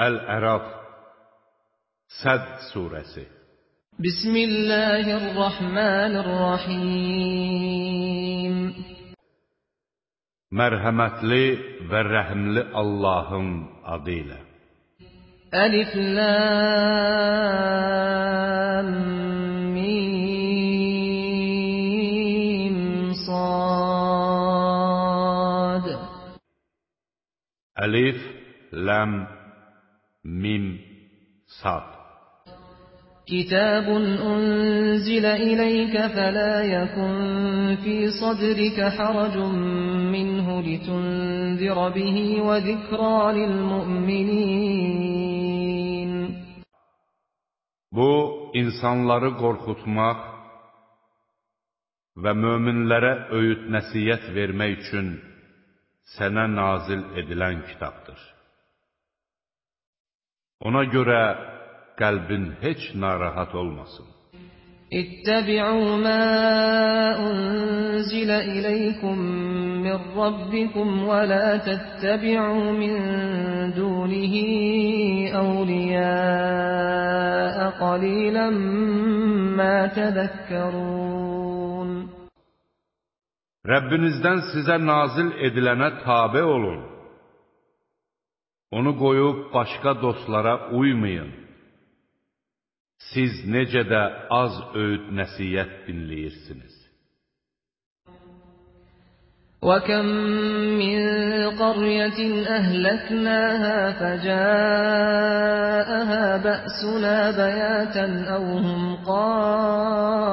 Əl-Əraf Səd surəsi Bismillahirrahmanirrahim Mərhəmətli və rəhimli Allahın adı ilə Əlif Lam Mim Sad Əlif Ləm Mim Sad كتاب أنزل إليك فلا يكن في صدرك حرج منه لتنذر به وذكرى للمؤمنين Bu, insanları qorxutmaq və möminlərə öyüd nəsiyyət vermək üçün sənə nazil edilən kitabdır. Ona görə qəlbin heç narahat olmasın. İttəbi'u mə unzilə iləykum min Rabbikum və la təttəbi'u min dunihi əvliyəə qalilən mə tədəkkərun. Rəbbinizdən sizə nazil edilənə tabe olun. Onu qoyub başqa dostlara uymayın. Siz necə də az öyüd nəsiyyət dinləyirsiniz. وكم من قرية أهلكناها فجاءها بأسنا بياتا أو هم قائلون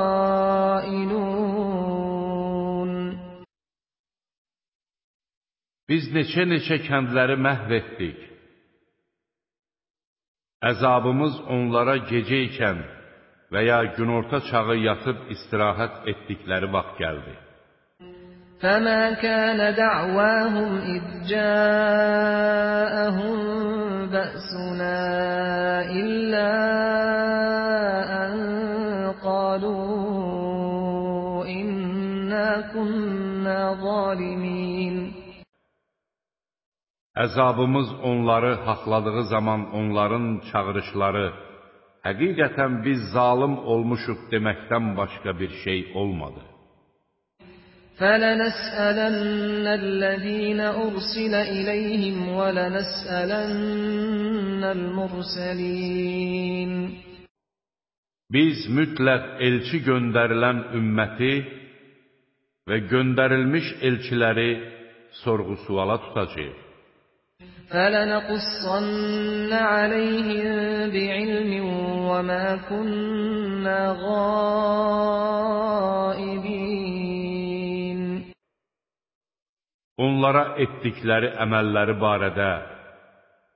Biz neçə-neçə kəndləri məhv etdik. Əzabımız onlara gecə ikən və ya günorta çağı yatıb istirahət etdikləri vaxt gəldi. فما كان دعواهم إذ جاءهم بأسنا إلا أن قالوا إنا كنا ظالمين Əzabımız onları haqladığı zaman onların çağırışları, həqiqətən biz zalım olmuşuq deməkdən başqa bir şey olmadı. فلنسألن الذين أرسل إليهم ولنسألن المرسلين Biz mütləq elçi göndərilən ümməti və göndərilmiş elçiləri sorğu-suala tutacağıq. فلنقصن عليهم بعلم وما كنا غائبين Onlara etdikləri əməlləri barədə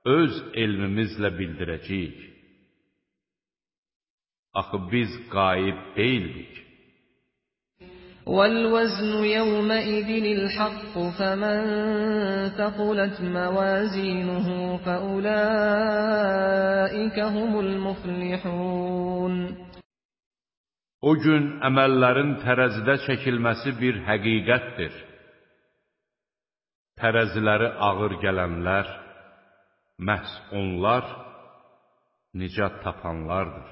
öz elmimizlə bildirəcəyik. Axı biz qayib deyildik. والوزن يومئذ الحق فمن ثقلت موازينه فأولئك هم المفلحون O gün əməllərin tərəzidə çəkilməsi bir həqiqətdir. Tərəziləri ağır gələnlər, məhz onlar nicat tapanlardır.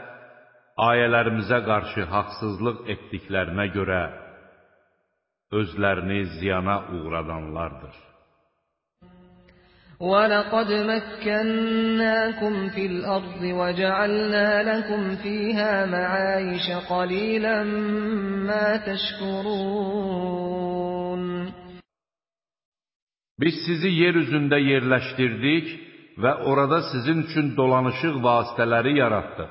ayələrimizə qarşı haqsızlıq etdiklərinə görə özlərini ziyana uğradanlardır. ولقد مكناكم في الأرض وجعلنا لكم فيها معايش قليلا ما تشكرون Biz sizi yer üzündə yerləşdirdik və orada sizin üçün dolanışıq vasitələri yaratdıq.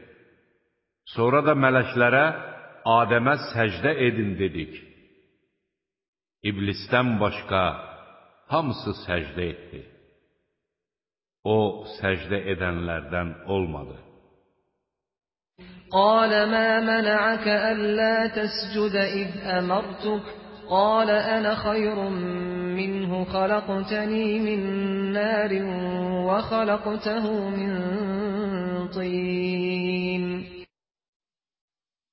Sonra da mələklərə Adəmə səcdə edin dedik. İblisdən başqa hamısı səcdə etdi. O, səcdə edənlərdən olmadı. قال ما منعك ألا تسجد إذ أمرتك قال أنا خير منه خلقتني من نار وخلقته من طين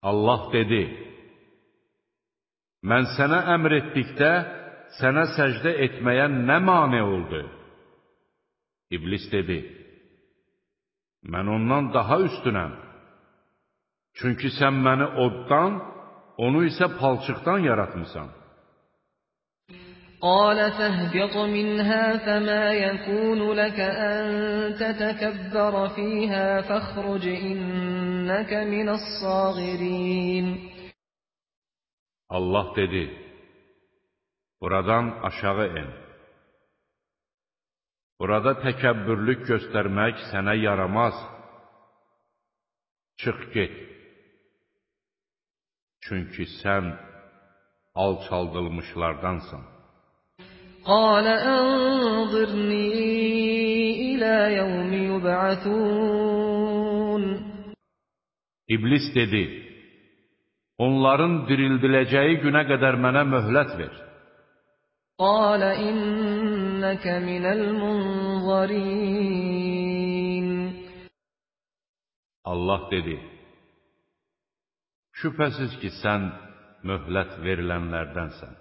Allah dedi, mən sənə əmr etdikdə, sənə səcdə etməyə nə mane oldu? İblis dedi, mən ondan daha üstünəm. Çünki sən məni oddan, onu isə palçıqdan yaratmısan. قال فاهبط منها فما يكون لك أن تتكبر فيها فاخرج إنك من الصاغرين Allah dedi, buradan aşağı in. Burada təkəbbürlük göstərmək sənə yaramaz. Çıx get. Çünki sən alçaldılmışlardansan. قال أنظرني إلى يوم يبعثون İblis dedi, onların dirildiləcəyi günə qədər mənə möhlət ver. قال إنك من المنظرين Allah dedi, şübhəsiz ki, sən möhlət verilənlərdənsən.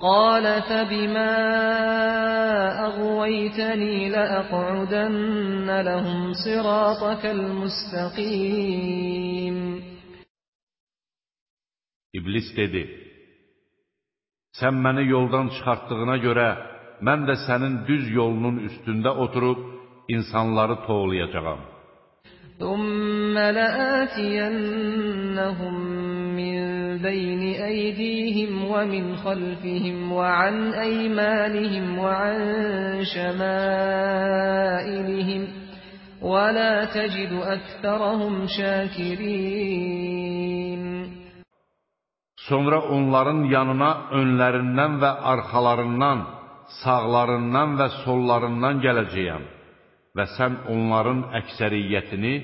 قال فبما أغويتني لأقعدن لهم صراطك المستقيم İblis dedi, sən məni yoldan çıxartdığına görə, mən də sənin düz yolunun üstündə oturub, insanları toğlayacağam. ثم لآتينهم من بين أيديهم ومن خلفهم وعن أيمانهم وعن شمائلهم ولا تجد أكثرهم شاكرين Sonra onların yanına önlərindən və arxalarından, sağlarından və sollarından gələcəyəm və sən onların əksəriyyətini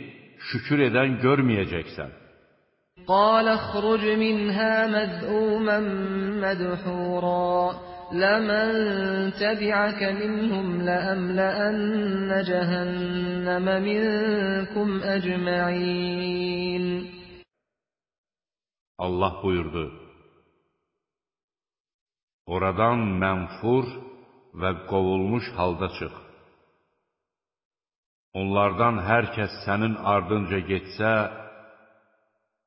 şükür edən görməyəcəksən. قال اخرج منها مذءوما مدحورا لمن تبعك منهم لأملأن جهنم منكم أجمعين Allah buyurdu, Oradan mənfur və qovulmuş halda çıx. Onlardan hər kəs sənin ardınca getsə,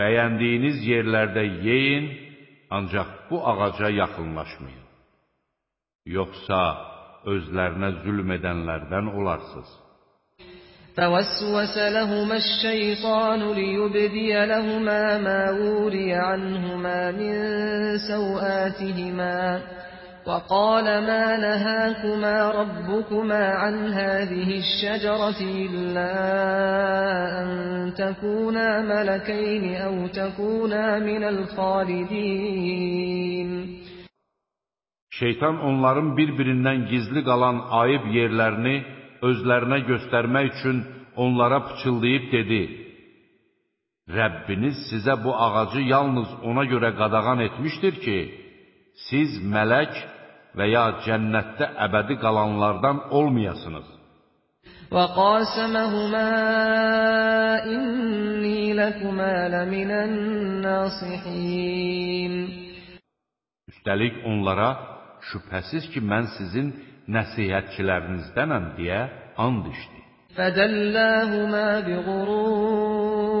Bəyəndiyiniz yerlərdə yeyin, ancaq bu ağaca yaxınlaşmayın. Yoxsa özlərinə zülm edənlərdən olarsınız. فوسوس لهما الشيطان ليبدي لهما ما وري عنهما من سوآتهما وقال ما نهاكما ربكما عن هذه الشجرة إلا أن تكونا ملكين أو تكونا من الخالدين Şeytan onların bir-birindən gizli qalan ayıb yerlərini özlərinə göstərmək üçün onlara pıçıldayıb dedi, Rəbbiniz sizə bu ağacı yalnız ona görə qadağan etmişdir ki, siz mələk və ya cənnətdə əbədi qalanlardan olmayasınız. وَقَاسَمَهُمَا إِنِّي لَكُمَا لَمِنَ النَّاصِحِينَ Üstəlik onlara, şübhəsiz ki, mən sizin nəsihətçilərinizdənəm deyə and içdi. فَدَلَّاهُمَا بِغُرُورٍ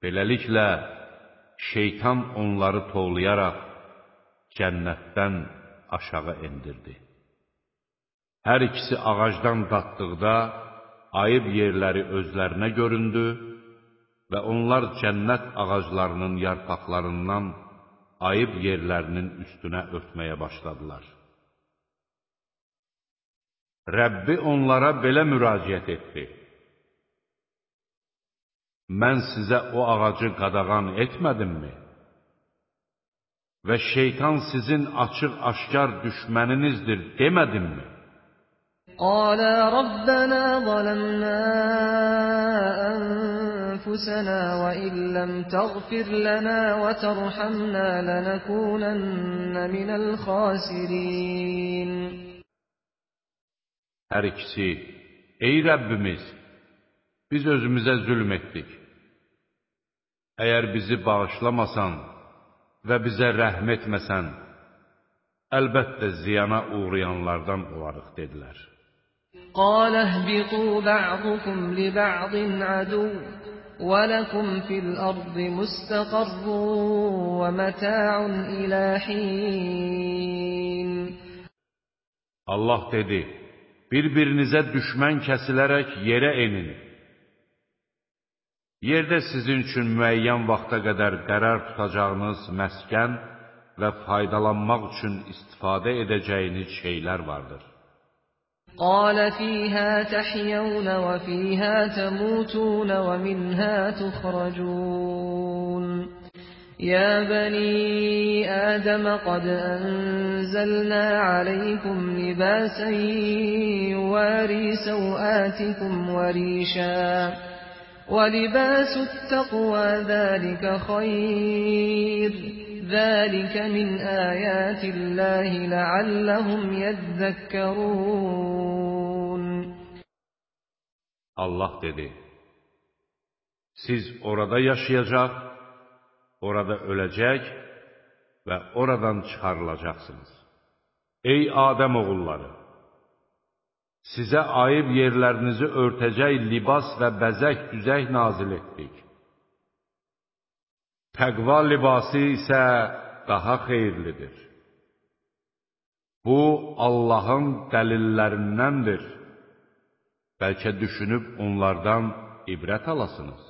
Beləliklə, şeytan onları tovlayaraq cənnətdən aşağı endirdi. Hər ikisi ağacdan datdıqda, ayıb yerləri özlərinə göründü və onlar cənnət ağaclarının yarpaqlarından ayıb yerlərinin üstünə örtməyə başladılar. Rəbbi onlara belə müraciət etdi Mən sizə o ağacı qadağan etmədimmi? Və şeytan sizin açıq-aşkar düşməninizdir demədimmi? قَالَا رَبَّنَا ظَلَمْنَا أَنفُسَنَا وَإِن لَّمْ تَغْفِرْ لَنَا وَتَرْحَمْنَا لَنَكُونَنَّ مِنَ الْخَاسِرِينَ Hər ikisi, ey Rəbbimiz, biz özümüzə zülm etdik. Əgər bizi bağışlamasan və bizə rəhm etməsən, əlbəttə ziyana uğrayanlardan olarıq, dedilər. قال اهبطوا بعضكم لبعض عدو ولكم في الأرض مستقر ومتاع إلى حين Allah dedi, bir-birinizə düşmən kəsilərək yerə enin. Yerdə sizin üçün müəyyən vaxta qədər qərar tutacağınız məskən və faydalanmaq üçün istifadə edəcəyiniz şeylər vardır. قال فيها تحيون وفيها تموتون ومنها تخرجون يا بني آدم قد أنزلنا عليكم لباسا يواري سوآتكم وريشا ولباس التقوى ذلك خير ذلك من آيات الله لعلهم يذكرون Allah dedi, siz orada yaşayacaq, orada öləcək və oradan çıxarılacaqsınız. Ey Adəm oğulları! Sizə ayıb yerlərinizi örtəcək libas və bəzək düzək nazil etdik. Təqva libası isə daha xeyirlidir. Bu, Allahın dəlillərindəndir. Bəlkə düşünüb onlardan ibrət alasınız.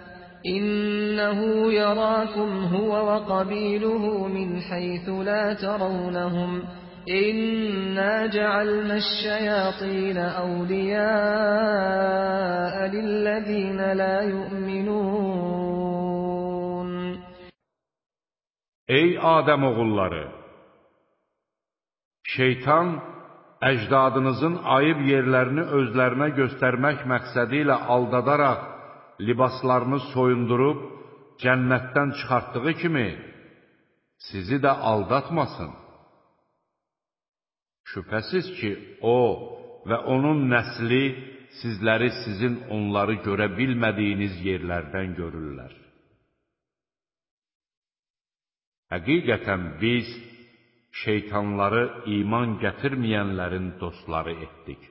İnnehu yarakum huve ve kabiluhu min haythu la terawnahum. İnna cealna şeyatine evliya lillezine la yu'minun. Ey Adem oğulları! Şeytan əcdadınızın ayıb yerlərini özlərinə göstərmək məqsədi ilə aldadaraq libaslarını soyundurub cənnətdən çıxartdığı kimi sizi də aldatmasın. Şübhəsiz ki, o və onun nəsli sizləri sizin onları görə bilmədiyiniz yerlərdən görürlər. Həqiqətən biz şeytanları iman gətirməyənlərin dostları etdik.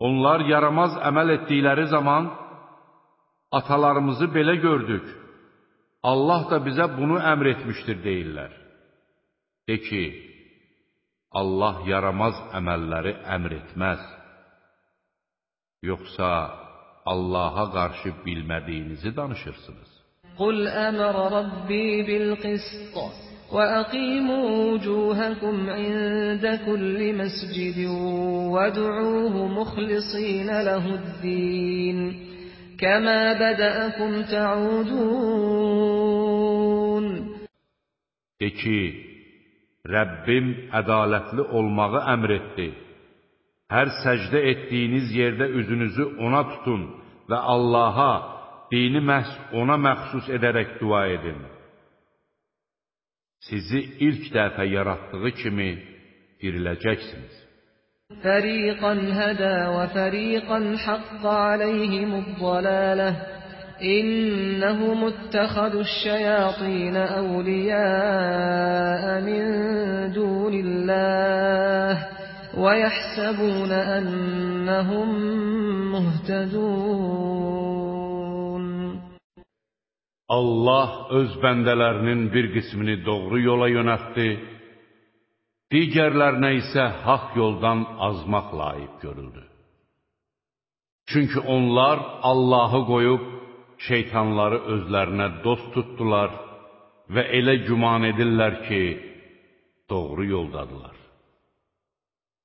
Onlar yaramaz əməl etdikləri zaman atalarımızı belə gördük, Allah da bizə bunu əmr etmişdir deyirlər. De ki, Allah yaramaz əməlləri əmr etməz. Yoxsa Allaha qarşı bilmədiyinizi danışırsınız. Qul əmrə rabbi bil qisṭ وَأَقِيمُوا وُجُوهَكُمْ عِندَ كُلِّ مَسْجِدٍ وَادْعُوهُ مُخْلِصِينَ لَهُ الدِّينَ كَمَا بَدَأَكُمْ تَعُودُونَ De ki, Rəbbim ədalətli olmağı əmr etdi. Hər səcdə etdiyiniz yerdə üzünüzü ona tutun və Allaha, dini məhz ona məxsus edərək dua edin. Sizi ilk dəfə yaratdığı kimi diriləcəksiniz. فَرِيقًا هَدَى وَفَرِيقًا حَقَّ عَلَيْهِمُ الضَّلَالَةُ إِنَّهُمُ اتَّخَذُوا الشَّيَاطِينَ أَوْلِيَاءَ مِن دُونِ اللَّهِ وَيَحْسَبُونَ أَنَّهُم مُهْتَدُونَ Allah öz bəndələrinin bir qismini doğru yola yönəltdi, digərlərinə isə haqq yoldan azmaq layiq görüldü. Çünki onlar Allahı qoyub şeytanları özlərinə dost tutdular və elə güman edirlər ki, doğru yoldadılar.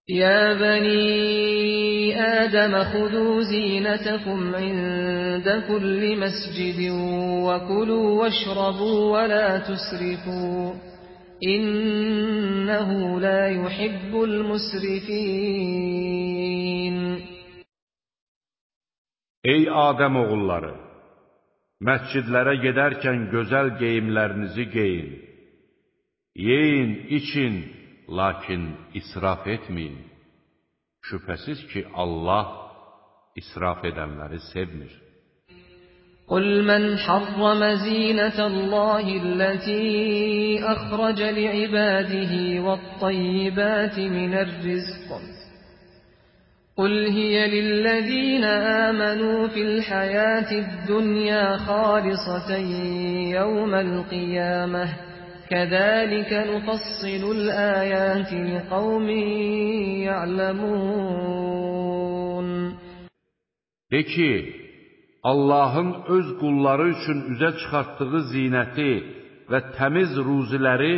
Ya bani آدم خذوا زينتكم عند كل مسجد وكلوا واشربوا ولا تسرفوا إنه لا يحب المسرفين Ey Adəm oğulları! Məscidlərə gedərkən gözəl geyimlərinizi geyin. Yeyin, için, lakin israf etməyin. Şübhəsiz ki, Allah israf edənləri sevmir. قل من حرم زينة الله التي أخرج لعباده والطيبات من الرزق قل هي للذين آمنوا في الحياة الدنيا خالصة يوم القيامة كذلك نفصل الآيات لقوم يعلمون De ki, Allahın öz qulları üçün üzə çıxartdığı zinəti və təmiz ruziləri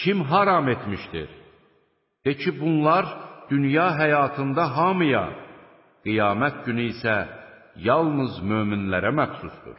kim haram etmişdir? De ki, bunlar dünya həyatında hamıya, qiyamət günü isə yalnız möminlərə məxsusdur.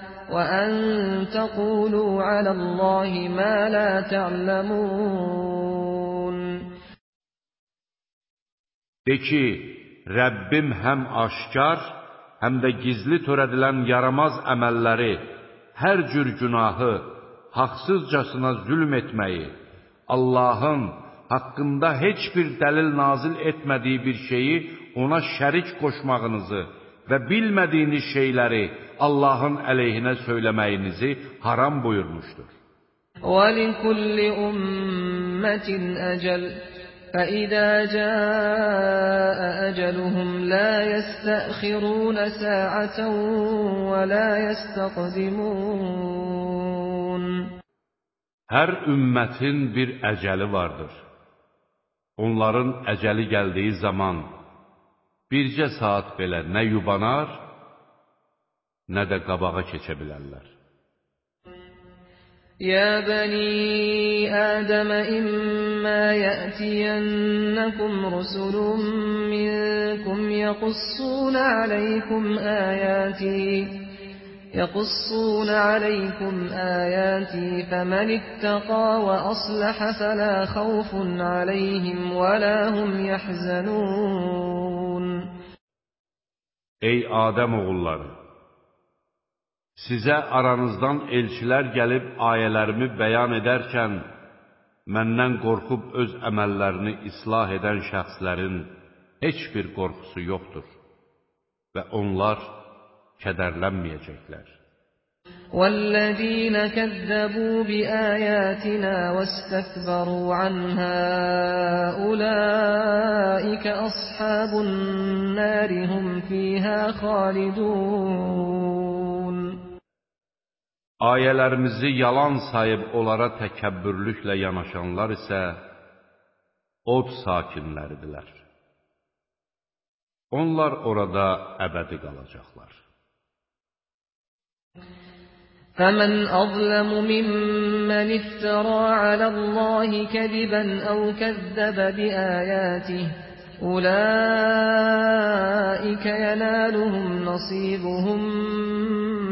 وأن تقولوا على الله ما لا تعلمون De ki, Rəbbim həm aşkar, həm də gizli törədilən yaramaz əməlləri, hər cür günahı, haqsızcasına zülm etməyi, Allahın haqqında heç bir dəlil nazil etmədiyi bir şeyi ona şərik qoşmağınızı və bilmədiyiniz şeyləri Allahın əleyhinə söyləməyinizi haram buyurmuşdur. وَلِكُلِّ أُمَّةٍ أَجَلٌ فَإِذَا جَاءَ أَجَلُهُمْ لَا يَسْتَأْخِرُونَ سَاعَةً وَلَا يَسْتَقْدِمُونَ Hər ümmətin bir əcəli vardır. Onların əcəli gəldiyi zaman bircə saat belə nə yubanar, nə də qabağa keçə bilərlər. يا بني آدم إما يأتينكم رسل منكم يقصون عليكم آياتي يقصون عليكم آياتي فمن اتقى وأصلح فلا خوف عليهم ولا هم يحزنون Ey Adəm oğulları! Sizə aranızdan elçilər gəlib ayələrimi bəyan edərkən, məndən qorxub öz əməllərini islah edən şəxslərin heç bir qorxusu yoxdur və onlar kədərlənməyəcəklər. وَالَّذِينَ كَذَّبُوا بِآيَاتِنَا وَاسْتَكْبَرُوا عَنْهَا أُولَئِكَ أَصْحَابُ النَّارِ هُمْ فِيهَا خَالِدُونَ Ayələrimizi yalan sayıb onlara təkəbbürlüklə yanaşanlar isə od sakinləridirlər. Onlar orada əbədi qalacaqlar. فَمَنْ أَظْلَمُ مِمَّنِ افْتَرَى عَلَى اللَّهِ كَذِبًا أَوْ كَذَّبَ بِآيَاتِهِ أُولَئِكَ يَنَالُهُمْ نَصِيبُهُم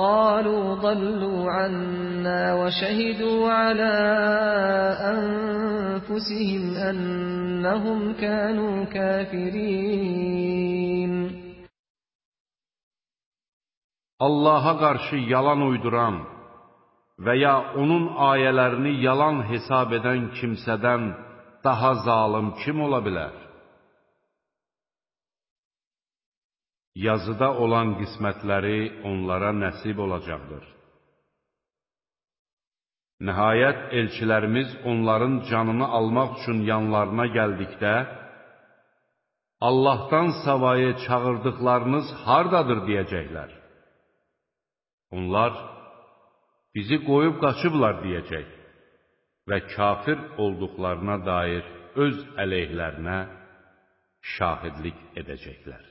قالوا ضلوا عنا وشهدوا على أنفسهم أنهم كانوا كافرين Allaha qarşı yalan uyduran və ya onun ayələrini yalan hesab edən kimsədən daha zalım kim ola bilər? Yazıda olan qismətləri onlara nəsib olacaqdır. Nəhayət, elçilərimiz onların canını almaq üçün yanlarına gəldikdə, Allahdan savayı çağırdıqlarınız hardadır deyəcəklər. Onlar, bizi qoyub qaçıblar deyəcək və kafir olduqlarına dair öz əleyhlərinə şahidlik edəcəklər.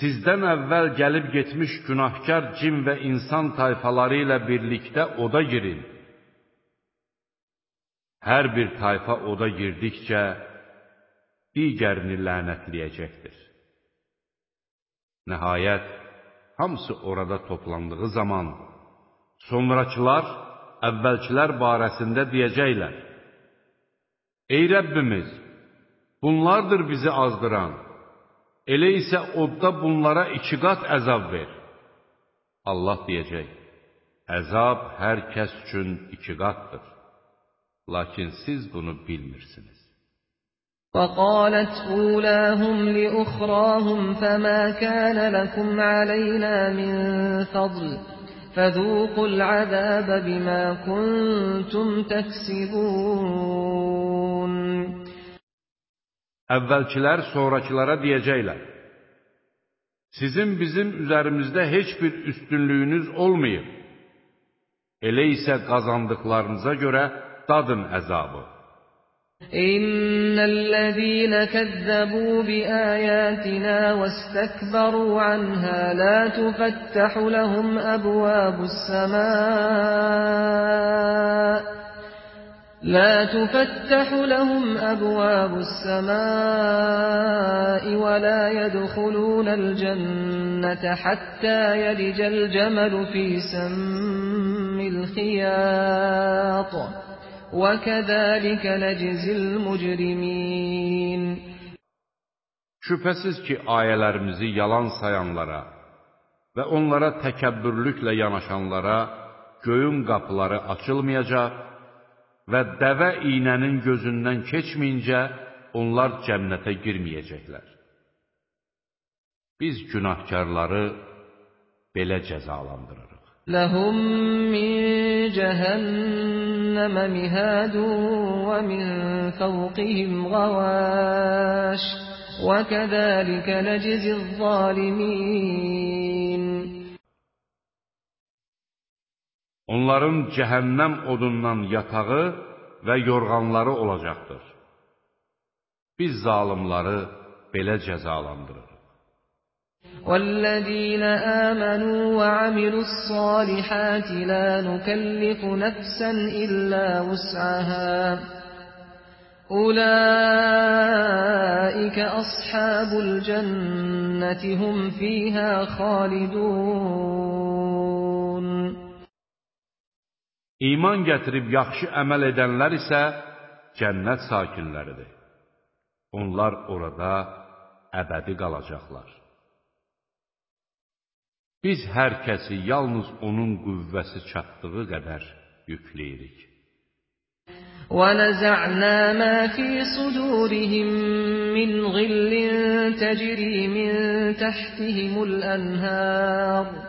Sizdən əvvəl gəlib getmiş günahkar cin və insan tayfaları ilə birlikdə oda girin. Hər bir tayfa oda girdikcə digərini lənətləyəcəkdir. Nəhayət, hamısı orada toplandığı zaman, sonrakılar əvvəlkilər barəsində deyəcəklər, Ey Rəbbimiz, bunlardır bizi azdıran, Elə isə odda bunlara iki qat əzab ver. Allah deyəcək, əzab hər kəs üçün iki qatdır. Lakin siz bunu bilmirsiniz. وقالت أولاهم لأخراهم فما كان لكم علينا من فضل فذوقوا العذاب بما كنتم تكسبون əvvəlkilər sonrakılara deyəcəklər, sizin bizim üzərimizdə heç bir üstünlüyünüz olmayıb, elə isə qazandıqlarınıza görə dadın əzabı. İnnellezîne kezzebû biâyâtinâ vestekberû anhâ lâ tufettahu lehum ebvâbus semâ لا تفتح لهم أبواب السماء ولا يدخلون الجنة حتى يلج الجمل في سم الخياط وكذلك نجزي المجرمين Şübhəsiz ki, ayələrimizi yalan sayanlara və onlara təkəbbürlüklə yanaşanlara göyün qapıları açılmayacaq və dəvə iynənin gözündən keçməyincə onlar cənnətə girməyəcəklər. Biz günahkarları belə cəzalandırırıq. لهم من جهنم مهاد ومن فوقهم غواش وكذلك نجزي الظالمين Onların cəhənnəm odundan yatağı və yorğanları olacaqdır. Biz zalimları belə cəzalandırırıq. والذين آمنوا وعملوا الصالحات لا نكلف نفسا إلا وسعها أولئك أصحاب الجنة هم فيها خالدون İman gətirib yaxşı əməl edənlər isə cənnət sakinləridir. Onlar orada əbədi qalacaqlar. Biz hər kəsi yalnız onun qüvvəsi çatdığı qədər yükləyirik. ونزعنا ما في صدورهم من غل تجري من تحتهم الأنهار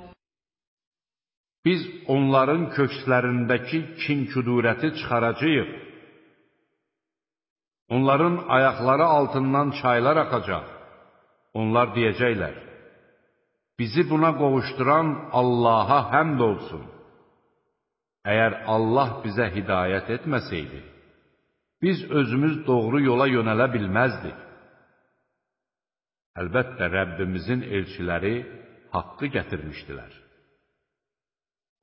Biz onların kökslərindəki kin-küdurəti çıxaracağıq. Onların ayaqları altından çaylar axacaq. Onlar deyəcəklər, bizi buna qovuşduran Allaha həmd olsun. Əgər Allah bizə hidayət etməsəydi, biz özümüz doğru yola yönələ bilməzdik. Əlbəttə, Rəbbimizin elçiləri haqqı gətirmişdilər.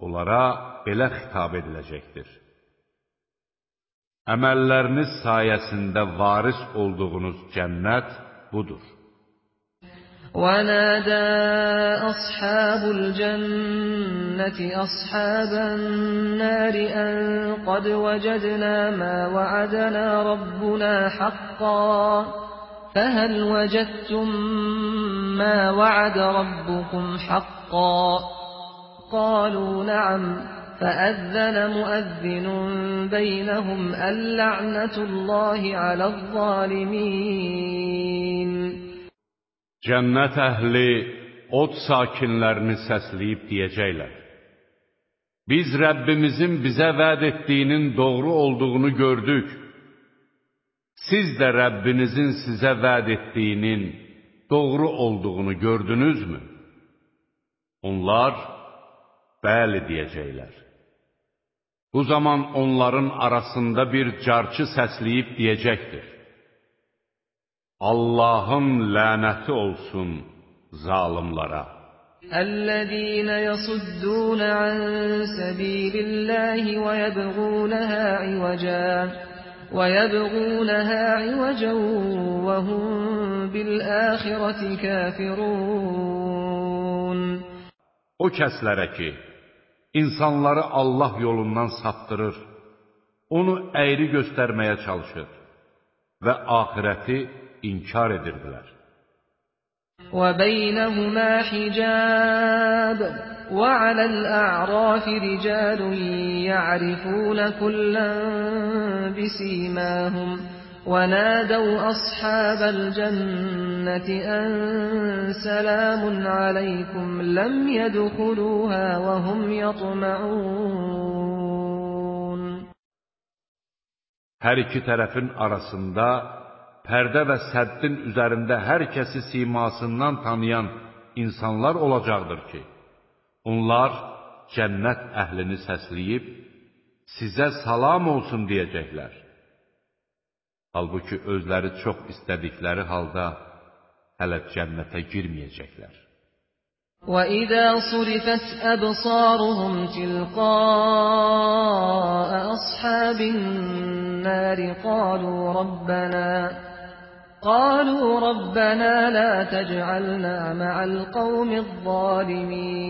Onlara belə xitab ediləcəkdir. Əməlləriniz sayəsində varis olduğunuz cənnət budur. ونادى أصحاب الجنة أصحاب النار أن قد وجدنا ما وعدنا ربنا حقا فهل وجدتم ما وعد ربكم حقا قالوا نعم فأذن مؤذن بينهم اللعنة الله على الظالمين Cənnət əhli od sakinlərini səsləyib deyəcəklər. Biz Rəbbimizin bizə vəd etdiyinin doğru olduğunu gördük. Siz də Rəbbinizin sizə vəd etdiyinin doğru olduğunu gördünüzmü? Onlar, bəli deyəcəklər. Bu zaman onların arasında bir carçı səsləyib deyəcəkdir. Allahın lənəti olsun zalimlara. الذين يصدون عن سبيل الله ويبغونها عوجا ويبغونها عوجا وهم بالآخرة كافرون O kəslərə ki, insanları Allah yolundan saptırır, onu əyri göstərməyə çalışır və axirəti inkar edirdilər. وبينهما حجاب وعلى الأعراف رجال يعرفون كلا بسيماهم ونادوا أصحاب الجنة أن سلام عليكم لم يدخلوها وهم يطمعون Hər iki tərəfin arasında pərdə və səddin üzərində hər kəsi simasından tanıyan insanlar olacaqdır ki, onlar cənnət əhlini səsləyib, sizə salam olsun deyəcəklər. Halbuki özləri çox istədikləri halda hələ cənnətə girməyəcəklər. وَإِذَا صُرِفَتْ أَبْصَارُهُمْ تِلْقَاءَ أَصْحَابِ النَّارِ قَالُوا رَبَّنَا قَالُوا رَبَّنَا لَا تَجْعَلْنَا مَعَ الْقَوْمِ الظَّالِمِينَ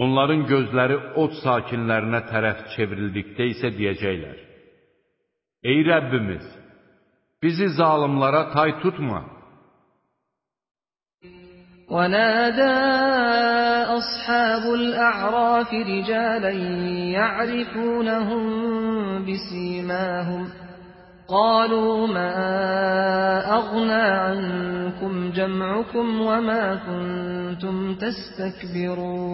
Onların gözləri od sakinlərinə tərəf çevrildikdə isə deyəcəklər: Ey Rəbbimiz, bizi zalimlara tay tutma. ونادى أصحاب الأعراف رجالا يعرفونهم بسيماهم قالوا ما أغنى عنكم جمعكم وما كنتم تستكبرون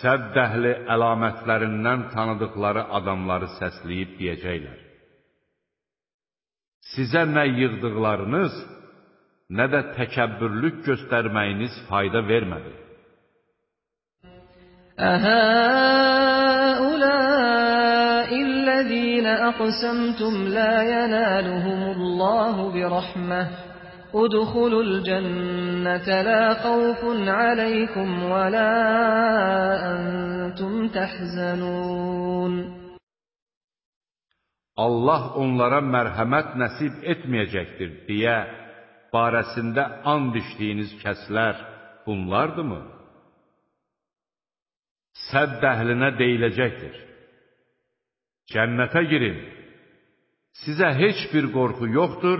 sədd dəhli əlamətlərindən tanıdıqları adamları səsləyib deyəcəklər. Sizə nə yığdıqlarınız, nə də təkəbbürlük göstərməyiniz fayda vermədi. Əhə uləillezîne əqsəmtum la yənəluhumullahu bi rəhməh ادخلوا الجنة لا خوف عليكم ولا أنتم تحزنون Allah onlara mərhəmət nəsib etməyəcəkdir deyə barəsində and içdiyiniz kəslər bunlardırmı? Sədd əhlinə deyiləcəkdir. Cənnətə girin. Sizə heç bir qorxu yoxdur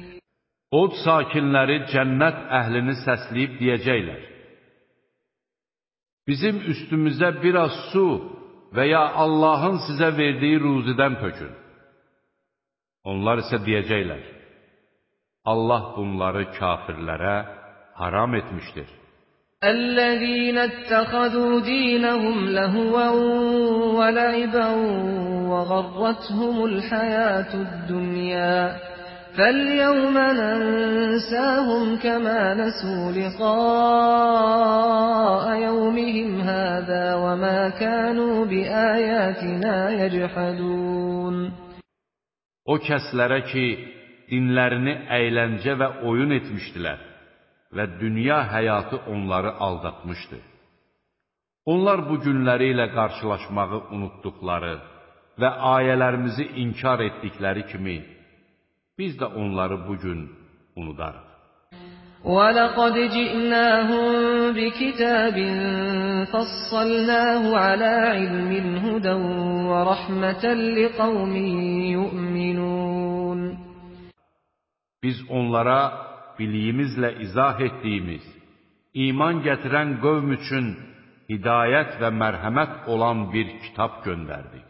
Od sakinləri cənnət əhlini səsləyib deyəcəklər. Bizim üstümüzə biraz su və ya Allahın sizə verdiyi ruzidən tökün. Onlar isə deyəcəklər, Allah bunları kafirlərə haram etmişdir. الذين اتخذوا دينهم لهوا ولعبا وغرتهم الحياة الدنيا فاليوم ننساهم كما نسوا لقاء يومهم هذا وما كانوا بآياتنا يجحدون O kəslərə ki, dinlərini əyləncə və oyun etmişdilər və dünya həyatı onları aldatmışdı. Onlar bu günləri ilə qarşılaşmağı unutduqları və ayələrimizi inkar etdikləri kimi, biz də onları bu gün unudarıq. وَلَقَدْ جِئْنَاهُمْ بِكِتَابٍ فَصَّلْنَاهُ عَلَى عِلْمٍ هُدًى وَرَحْمَةً لِقَوْمٍ يُؤْمِنُونَ Biz onlara biliyimizlə izah etdiyimiz, iman gətirən qövm üçün hidayət və mərhəmət olan bir kitab göndərdik.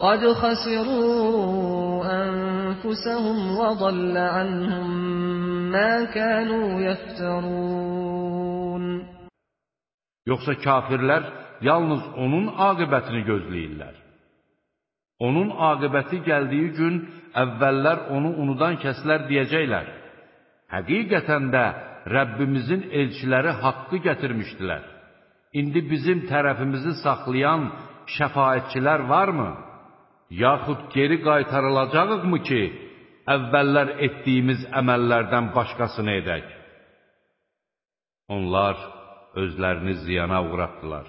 قد خسروا أنفسهم وضل عنهم ما كانوا يفترون Yoxsa kafirlər yalnız onun aqibətini gözləyirlər. Onun aqibəti gəldiyi gün əvvəllər onu unudan kəslər deyəcəklər: Həqiqətən də Rəbbimizin elçiləri haqqı gətirmişdilər. İndi bizim tərəfimizi saxlayan şəfaətçilər varmı? Yaxud geri qaytarılacağıqmı ki, əvvəllər etdiyimiz əməllərdən başqasını edək? Onlar özlərini ziyana uğratdılar.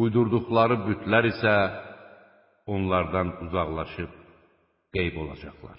Uydurduqları bütlər isə onlardan uzaqlaşıb qeyb olacaqlar.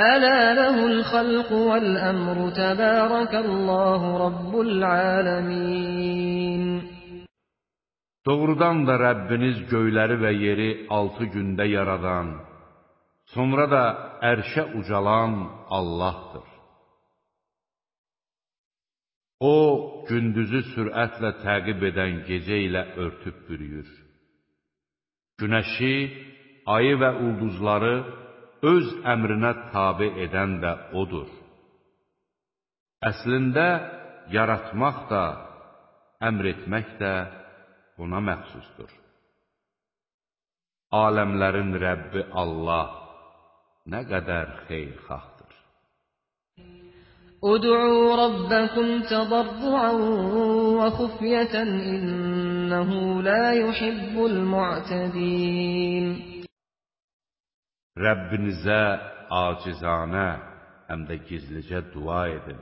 Ələ ləhul xalqu vəl əmru təbərəkəllahu rabbul aləmin. Doğrudan da Rəbbiniz göyləri və yeri altı gündə yaradan, sonra da ərşə ucalan Allahdır. O, gündüzü sürətlə təqib edən gecə ilə örtüb bürüyür. Günəşi, ayı və ulduzları öz əmrinə tabi edən də odur. Əslində, yaratmaq da, əmr etmək də ona məxsusdur. Aləmlərin Rəbbi Allah nə qədər xeyrxahdır. Ud'u rabbakum tadarruan və xufyatan innehu la yuhibbul mu'tadin. Rəbbinizə acizanə, həm də gizlicə dua edin.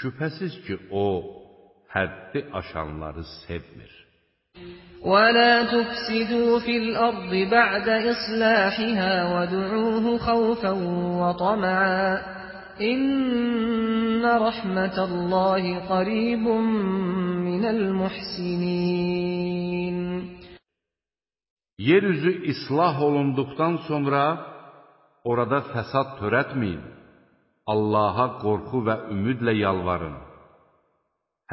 Şübhəsiz ki, O, həddi aşanları sevmir. وَلَا تُفْسِدُوا فِي الْأَرْضِ بَعْدَ إِصْلَاحِهَا وَادْعُوهُ خَوْفًا وَطَمَعًا إِنَّ رَحْمَةَ اللَّهِ قَرِيبٌ مِنَ الْمُحْسِنِينَ Yeryüzü islah olunduqdan sonra orada fəsad törətməyin. Allaha qorxu və ümidlə yalvarın.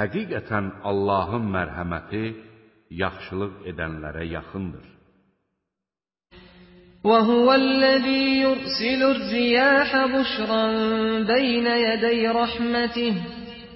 Həqiqətən Allahın mərhəməti yaxşılıq edənlərə yaxındır. وَهُوَ الَّذِي يُرْسِلُ الرِّيَاحَ بُشْرًا بَيْنَ يَدَيْ رَحْمَتِهِ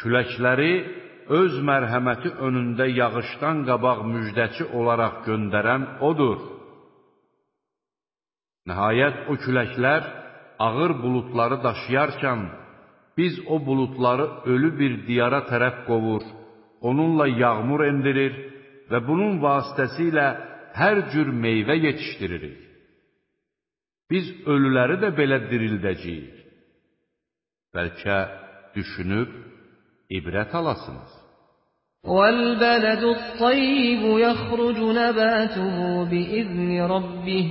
Küləkləri öz mərhəməti önündə yağışdan qabaq müjdəçi olaraq göndərən odur. Nəhayət o küləklər ağır buludları daşıyarkən, biz o buludları ölü bir diyara tərəf qovur, onunla yağmur endirir və bunun vasitəsilə hər cür meyvə yetişdiririk. Biz ölüləri də belə dirildəcəyik. Bəlkə düşünüb, ibrət alasınız. وَالْبَلَدُ الطَّيِّبُ يَخْرُجُ نَبَاتُهُ بِإِذْنِ رَبِّهِ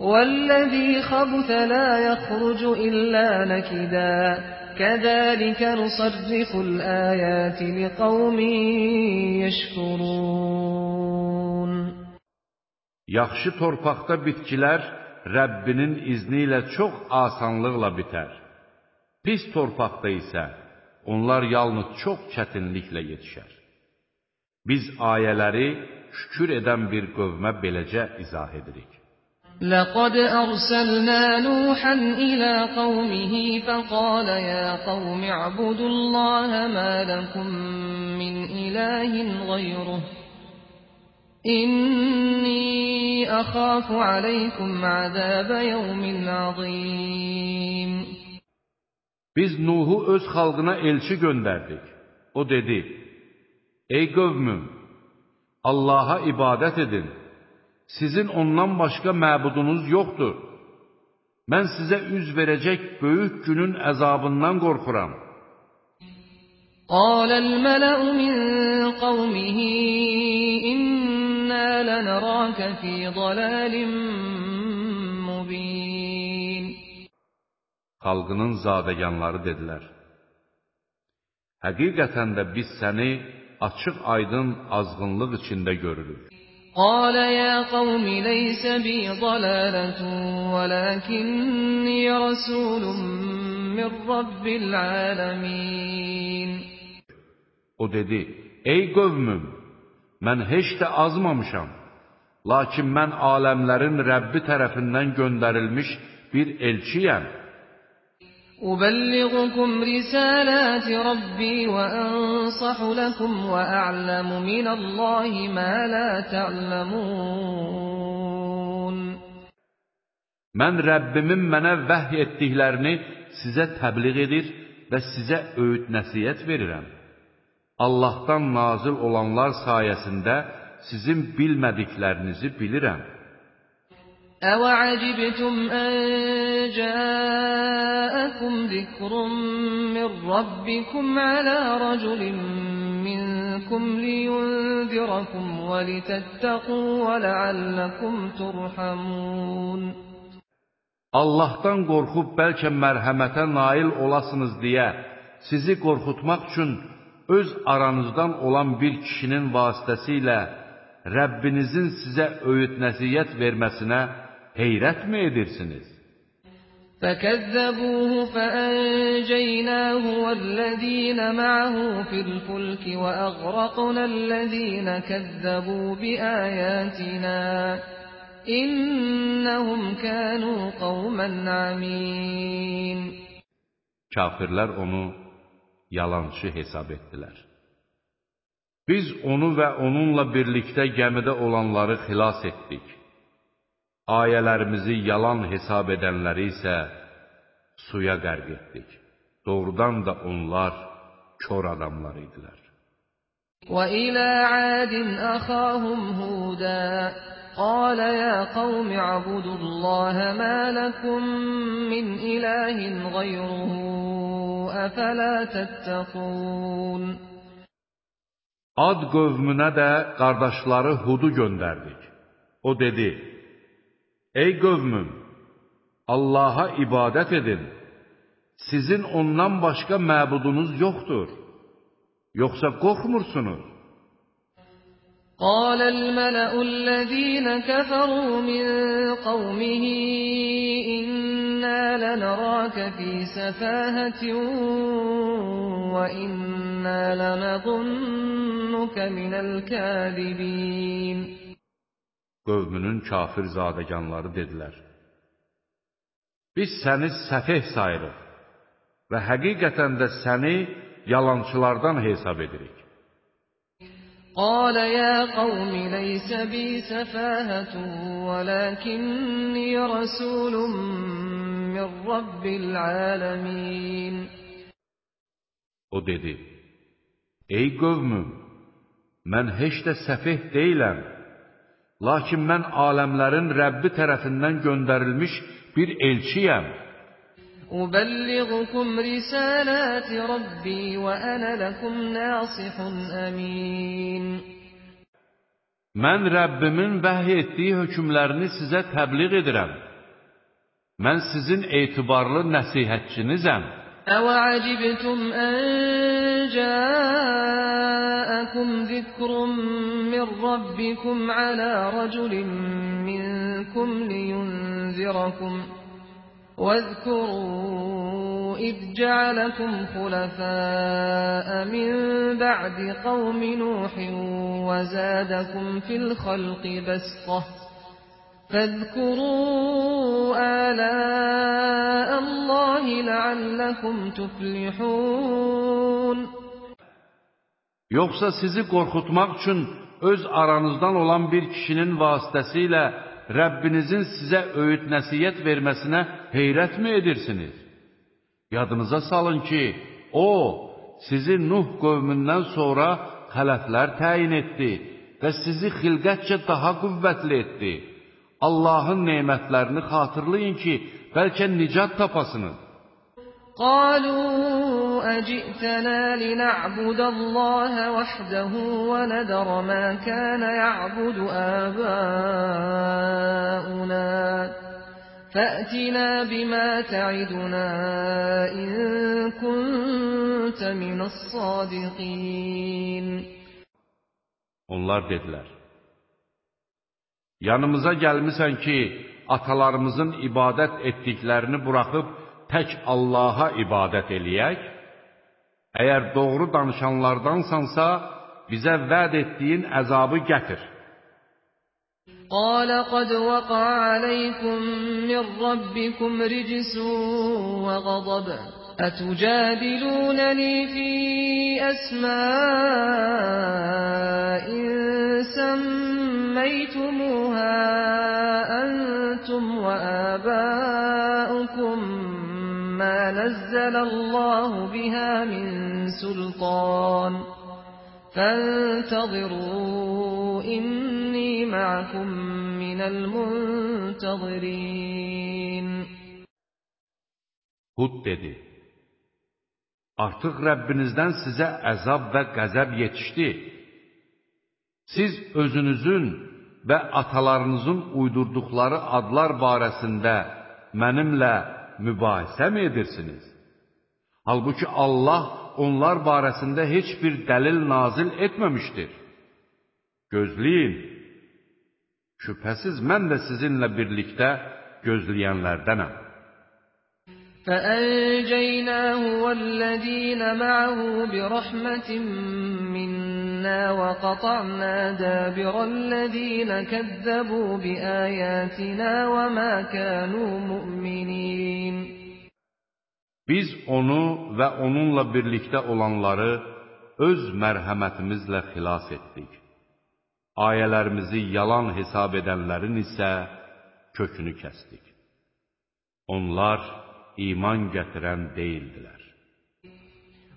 وَالَّذِي خَبُثَ لَا يَخْرُجُ إِلَّا نَكِدًا كَذَلِكَ نُصَرِّفُ الْآيَاتِ لِقَوْمٍ يَشْكُرُونَ Yaxşı torpaqda bitkilər Rəbbinin izni ilə çox asanlıqla bitər. Pis torpaqda isə onlar yalnız çox çətinliklə yetişər. Biz ayələri şükür edən bir qövmə beləcə izah edirik. لقد أرسلنا نوحا إلى قومه فقال يا قوم اعبدوا الله ما لكم من إله غيره إني أخاف عليكم عذاب يوم عظيم Biz Nuhu öz xalqına elçi göndərdik. O dedi, Ey qövmüm, Allaha ibadət edin. Sizin ondan başqa məbudunuz yoxdur. Mən sizə üz verəcək böyük günün əzabından qorxuram. قال الملأ من قومه إنا لنراك في ضلال مبين Xalqının zadəganları dedilər. Həqiqətən də biz səni açıq aydın azğınlıq içində görürük. قال يا قوم ليس بي ضلالة ولكني رسول من رب العالمين O dedi, ey qövmüm, mən heç də azmamışam. Lakin mən aləmlərin Rəbbi tərəfindən göndərilmiş bir elçiyəm. أبلغكم رسالات ربي وأنصح لكم وأعلم من الله ما لا تعلمون Mən Rəbbimin mənə vəhy etdiklərini sizə təbliğ edir və sizə öyüd nəsihət verirəm. Allahdan nazil olanlar sayəsində sizin bilmədiklərinizi bilirəm. أَوَعَجِبْتُمْ أَنْ جَاءَكُمْ ذِكْرٌ مِّن رَّبِّكُمْ عَلَىٰ رَجُلٍ مِّنكُمْ لِيُنذِرَكُمْ وَلِتَتَّقُوا وَلَعَلَّكُمْ تُرْحَمُونَ Allahdan qorxub bəlkə mərhəmətə nail olasınız deyə sizi qorxutmaq üçün öz aranızdan olan bir kişinin vasitəsilə Rəbbinizin sizə öyüd nəsihət verməsinə heyrətmi edirsiniz? فكذبوه فأنجيناه والذين معه في الفلك وأغرقنا الذين كذبوا بآياتنا إنهم كانوا قوما عمين Kafirlər onu yalançı hesab etdilər. Biz onu və onunla birlikdə gəmidə olanları xilas etdik. Ayələrimizi yalan hesab edənləri isə suya qərq etdik. Doğrudan da onlar kör adamlar idilər. وإلى عاد أخاهم هودا قال يا قوم اعبدوا الله ما لكم من إله غيره أفلا تتقون Ad qövmünə də qardaşları Hudu göndərdik. O dedi, Ey qövmüm, Allaha ibadət edin. Sizin ondan başqa məbudunuz yoxdur. Yoxsa qorxmursunuz? قال الملأ الذين كفروا من قومه إنا لنراك في سفاهة وإنا لنظنك من الكاذبين Qövmünün kafir zadəganları dedilər. Biz səni səfeh sayırıq və həqiqətən də səni yalançılardan hesab edirik. قال يا قوم ليس بي سفاهة ولكني رسول من رب العالمين O dedi, Ey qövmüm, mən heç də səfeh deyiləm, Lakin mən aləmlərin Rəbbi tərəfindən göndərilmiş bir elçiyəm. Ubəlliğukum risalati Rabbi və ana lakum nasihun amin. Mən Rəbbimin vəhy etdiyi hökmlərini sizə təbliğ edirəm. Mən sizin etibarlı nəsihətçinizəm. Əvəcibtum ən cəəəkum zikrun من ربكم على رجل منكم لينذركم واذكروا إذ جعلكم خلفاء من بعد قوم نوح وزادكم في الخلق بسطة فاذكروا آلاء الله لعلكم تفلحون Yoxsa sizi qorxutmaq üçün öz aranızdan olan bir kişinin vasitəsilə Rəbbinizin sizə öyüd nəsiyyət verməsinə heyrətmi edirsiniz? Yadınıza salın ki, O, sizi Nuh qövmündən sonra xələflər təyin etdi və sizi xilqətcə daha qüvvətli etdi. Allahın nemətlərini xatırlayın ki, bəlkə nicat tapasınız. قالوا أجئتنا لنعبد الله وحده ونذر ما كان يعبد آباؤنا فأتنا بما تعدنا إن كنت من الصادقين Onlar dedilər, Yanımıza gəlmisən ki, atalarımızın ibadət etdiklərini buraxıb tək Allaha ibadət eləyək? Əgər doğru danışanlardansansa, bizə vəd etdiyin əzabı gətir. قال قد وقع عليكم من ربكم رجس وغضب أتجادلونني في أسماء سميتموها أنتم وآباؤكم ما نزل الله بها من سلطان فانتظروا إني معكم من المنتظرين Hud dedi, Artıq Rəbbinizdən sizə əzab və qəzəb yetişdi. Siz özünüzün və atalarınızın uydurduqları adlar barəsində mənimlə mübahisə mi edirsiniz? Halbuki Allah onlar barəsində heç bir dəlil nazil etməmişdir. Gözləyin, şübhəsiz mən də sizinlə birlikdə gözləyənlərdənəm. فأنجيناه والذين معه برحمة منا وقطعنا دابر الذين كذبوا بآياتنا وما كانوا مؤمنين Biz onu və onunla birlikdə olanları öz mərhəmətimizlə xilas etdik. Ayələrimizi yalan hesab edənlərin isə kökünü kəsdik. Onlar iman gətirən deyildilər.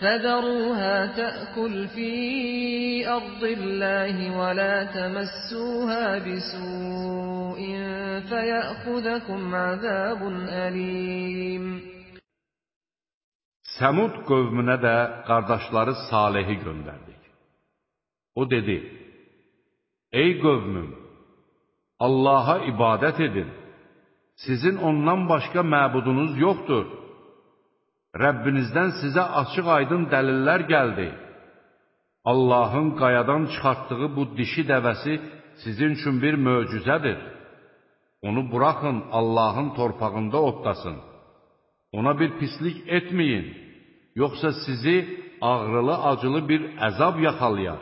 فذروها تأكل في أرض الله ولا تمسوها بسوء فيأخذكم عذاب أليم Səmud qövmünə də qardaşları Salehi göndərdik. O dedi, Ey qövmüm, Allaha ibadət edin. Sizin ondan başqa məbudunuz yoxdur. Rəbbinizdən sizə açıq aydın dəlillər gəldi. Allahın qayadan çıxartdığı bu dişi dəvəsi sizin üçün bir möcüzədir. Onu buraxın Allahın torpağında otlasın. Ona bir pislik etməyin, yoxsa sizi ağrılı-acılı bir əzab yaxalayar.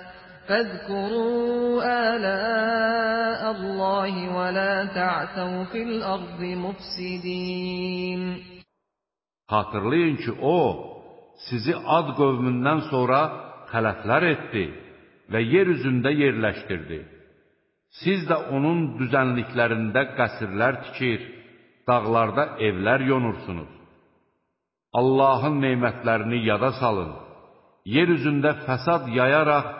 فاذكروا آلاء الله ولا تعثوا في الأرض مفسدين Hatırlayın ki, O, sizi ad qövmündən sonra xələflər etdi və yer üzündə yerləşdirdi. Siz də onun düzənliklərində qəsrlər tikir, dağlarda evlər yonursunuz. Allahın neymətlərini yada salın, yer üzündə fəsad yayaraq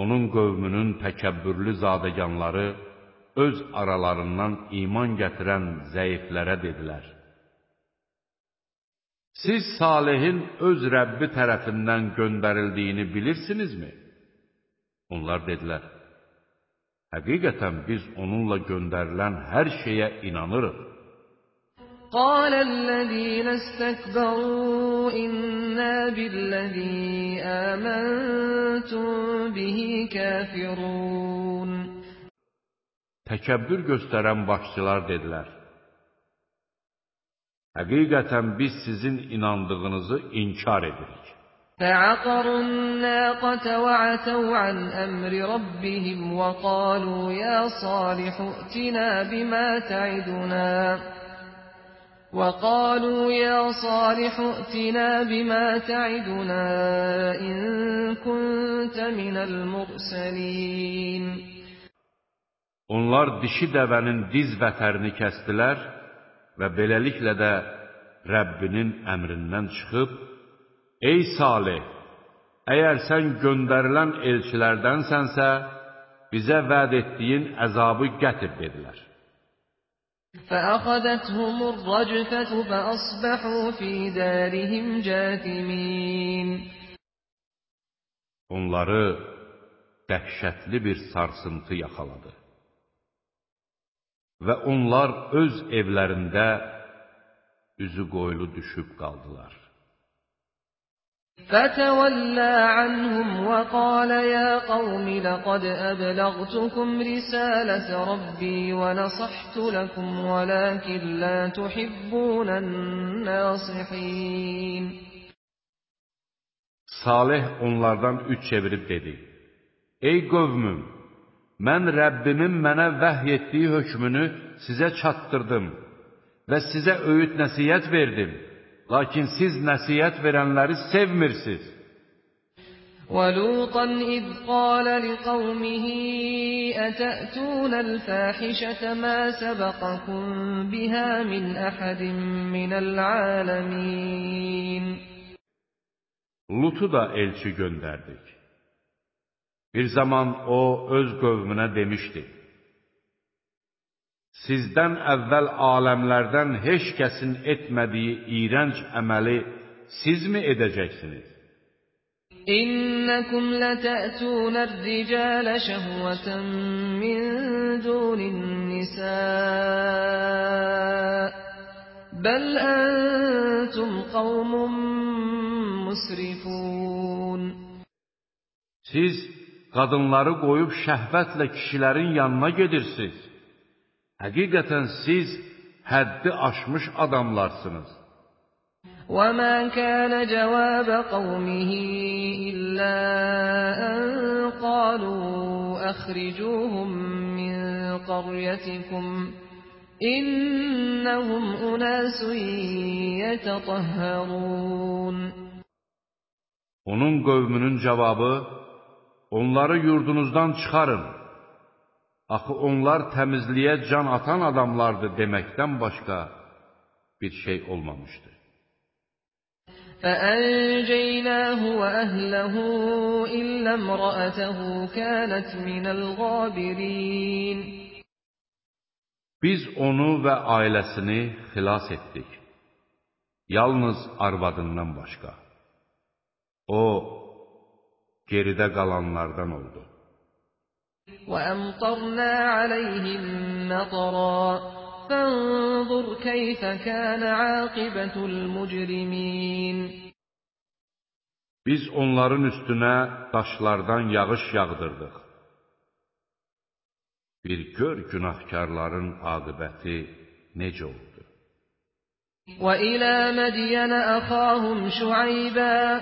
onun qövmünün təkəbbürlü zadəganları öz aralarından iman gətirən zəiflərə dedilər: Siz Salihin öz Rəbbi tərəfindən göndərildiyini bilirsinizmi? Onlar dedilər: Həqiqətən biz onunla göndərilən hər şeyə inanırıq. قال الذين استكبروا إنا بالذي آمنتم به كافرون Təkəbbür göstərən başçılar dedilər, Həqiqətən biz sizin inandığınızı inkar edirik. فعقروا الناقة وعتوا عن أمر ربهم وقالوا يا صالح ائتنا بما تعدنا وقالوا يا صالح ائتنا بما تعدنا إن كنت من المرسلين Onlar dişi dəvənin diz vətərini kəstilər və beləliklə də Rəbbinin əmrindən çıxıb, Ey Salih, əgər sən göndərilən elçilərdənsənsə, bizə vəd etdiyin əzabı gətir dedilər. فأخذتهم الرجفة فأصبحوا في دارهم جاثمين Onları dəhşətli bir sarsıntı yaxaladı. Və onlar öz evlərində üzü qoylu düşüb qaldılar. فتولى عنهم وقال يا قوم لقد أبلغتكم رسالة ربي ونصحت لكم ولكن لا تحبون الناصحين Salih onlardan üç çevirib dedi, Ey qövmüm, mən Rəbbimin mənə vəhy etdiyi hökmünü sizə çatdırdım və sizə öyüd nəsiyyət verdim. Lakin siz nəsiyyət verənləri sevmirsiniz. ولوطا إذ قال لقومه أتأتون الفاحشة ما سبقكم بها من أحد من العالمين Lutu da elçi göndərdik. Bir zaman o öz qövmünə demişdi, Sizdən əvvəl aləmlərdən heç kəsin etmədiyi iyrənc əməli sizmi edəcəksiniz? İnnakum lata'tuna ar-rijala shahwatan min dunin nisa. Bal antum qaumun musrifun. Siz qadınları qoyub şəhvətlə kişilərin yanına gedirsiniz. Həqiqətən siz həddi aşmış adamlarsınız. وما كان جواب قومه إلا أن قالوا أخرجوهم من قريتكم إنهم أناس يتطهرون Onun qövmünün cavabı, onları yurdunuzdan çıxarın. Axı onlar təmizliyə can atan adamlardır deməkdən başqa bir şey olmamışdı. فأنجيناه وأهله إلا امرأته كانت من الغابرين Biz onu və ailəsini xilas etdik. Yalnız arvadından başqa. O, geridə qalanlardan oldu. وأمطرنا عليهم مطرا فانظر كيف كان عاقبة المجرمين Biz onların üstünə daşlardan yağış yağdırdıq. Bir gör günahkarların aqibəti necə oldu. وإلى مدين أخاهم شعيبا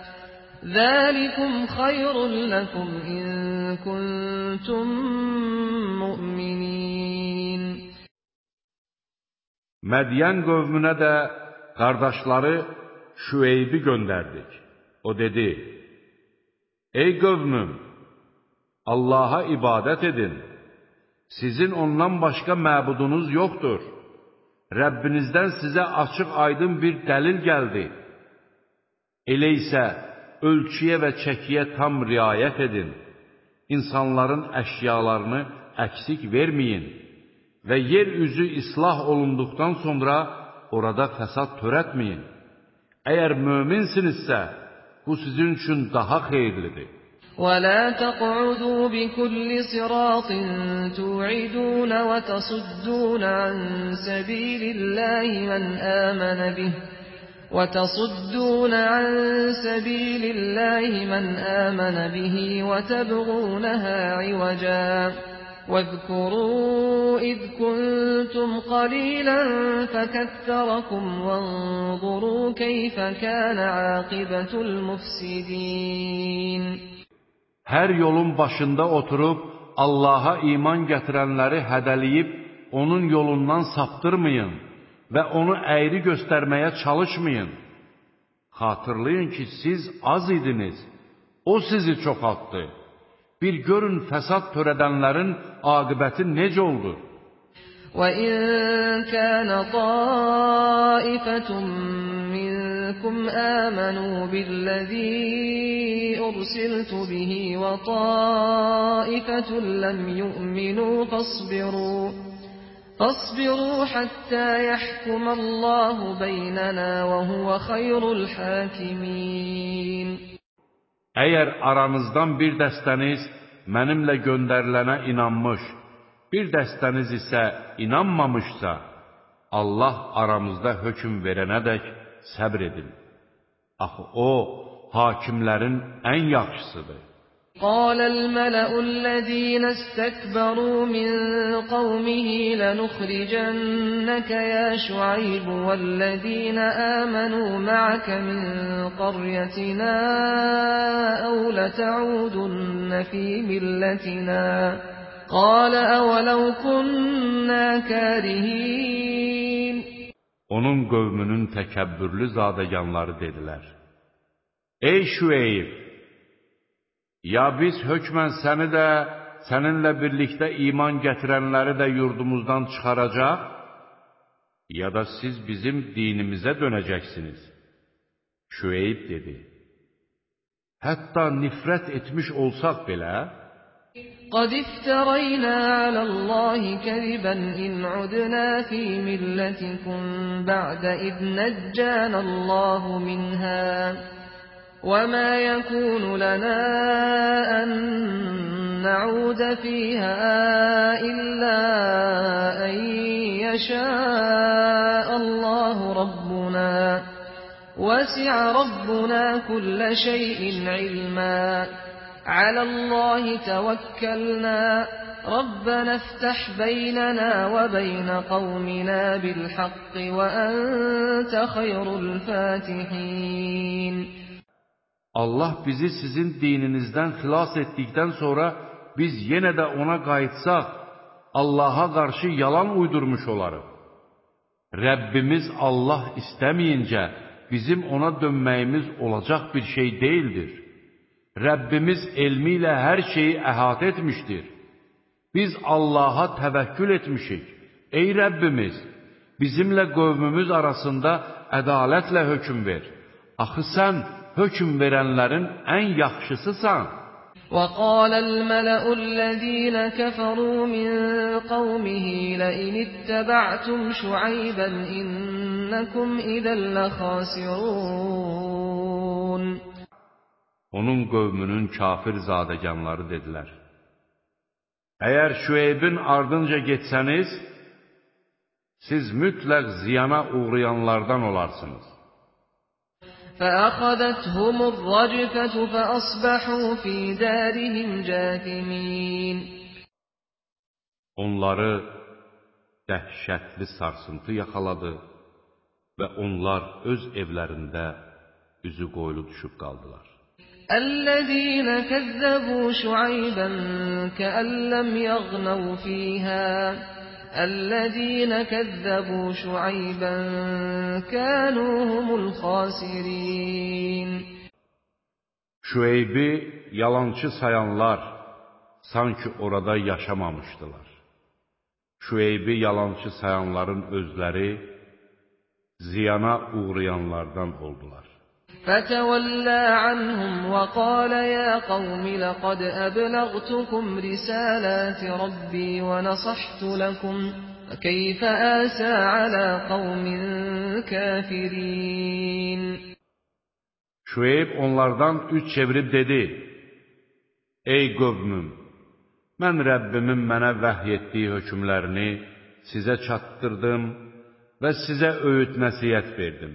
ذلكم خير لكم إن كنتم مؤمنين Mədyan qövmünə də qardaşları Şüeybi göndərdik. O dedi, Ey qövmüm, Allaha ibadət edin. Sizin ondan başqa məbudunuz yoxdur. Rəbbinizdən sizə açıq aydın bir dəlil gəldi. Elə isə ölçüyə və çəkiyə tam riayət edin. İnsanların əşyalarını əksik verməyin və yer üzü islah olunduqdan sonra orada fəsad törətməyin. Əgər möminsinizsə, bu sizin üçün daha xeyirlidir. ولا تقعدوا بكل صراط توعدون وتصدون عن سبيل الله من آمن به وتصدون عن سبيل الله من آمن به وتبغونها عوجا. واذكروا إذ كنتم قليلا فكثركم وانظروا كيف كان عاقبة المفسدين. Hər yolun başında oturub Allaha iman gətirənləri hədəliyib onun yolundan saptırmayın. və onu əyri göstərməyə çalışmayın. Xatırlayın ki, siz az idiniz, o sizi çoxaltdı. Bir görün fəsad törədənlərin aqibəti necə oldu? وَإِن كَانَ طَائِفَةٌ مِّنكُمْ آمَنُوا بِالَّذِي أُرْسِلْتُ بِهِ وَطَائِفَةٌ لَّمْ يُؤْمِنُوا فَاصْبِرُوا فَاصْبِرُوا حَتَّى يَحْكُمَ اللَّهُ بَيْنَنَا وَهُوَ خَيْرُ الْحَاكِمِينَ Əgər aranızdan bir dəstəniz mənimlə göndərilənə inanmış, bir dəstəniz isə inanmamışsa, Allah aramızda hökm verənədək səbr edin. Axı O, hakimlərin ən yaxşısıdır. قال الملأ الذين استكبروا من قومه لنخرجنك يا شعيب والذين آمنوا معك من قريتنا أو لتعودن في ملتنا قال أولو كنا كارهين Onun qövmünün təkəbbürlü zadəganları dedilər. Ey Şüeyb! Ya biz hökmən səni də, səninlə birlikdə iman gətirənləri də yurdumuzdan çıxaracaq, ya da siz bizim dinimizə dönəcəksiniz. Şüeyb dedi, Hətta nifrət etmiş olsaq belə, قد افترينا على الله كذبا إن عدنا في ملتكم بعد إذ نجانا الله منها وما يكون لنا أن نعود فيها إلا أن يشاء الله ربنا وسع ربنا كل شيء علما على الله توكلنا ربنا افتح بيننا وبين قومنا بالحق وأنت خير الفاتحين Allah bizi sizin dininizdən xilas etdikdən sonra biz yenə də ona qayıtsaq, Allaha qarşı yalan uydurmuş olarıq. Rəbbimiz Allah istəməyincə bizim ona dönməyimiz olacaq bir şey deyildir. Rəbbimiz elmi ilə hər şeyi əhatə etmişdir. Biz Allaha təvəkkül etmişik. Ey Rəbbimiz, bizimlə qövmümüz arasında ədalətlə hökm ver. Axı sən hökm verənlərin ən yaxşısısan. وقال الملأ الذين كفروا من قومه لئن اتبعتم شعيبا إنكم إذا لخاسرون Onun qövmünün kafir zadəganları dedilər. Əgər Şüeybin ardınca getsəniz, siz mütləq ziyana uğrayanlardan olarsınız. فأخذتهم الرجفة فأصبحوا في دارهم جاثمين Onları dəhşətli sarsıntı yaxaladı və onlar öz evlərində üzü qoyulu düşüb qaldılar. الذين كذبوا شعيبا كأن لم يغنوا فيها الذين كذبوا شعيبا كانوا هم الخاسرين Şüeybi yalancı sayanlar sanki orada yaşamamışdılar. Şüeybi yalancı sayanların özləri ziyana uğrayanlardan oldular. فَتَوَلَّى عَنْهُمْ وَقَالَ يَا قَوْمِ لَقَدْ أَبْلَغْتُكُمْ رِسَالَاتِ رَبِّي وَنَصَحْتُ لَكُمْ فَكَيْفَ آسَى عَلَى قَوْمٍ كَافِرِينَ Şüeyb onlardan üç çevirib dedi, Ey qövmüm, mən Rəbbimin mənə vəhy etdiyi hökmlərini sizə çatdırdım və sizə öyüd nəsiyyət verdim.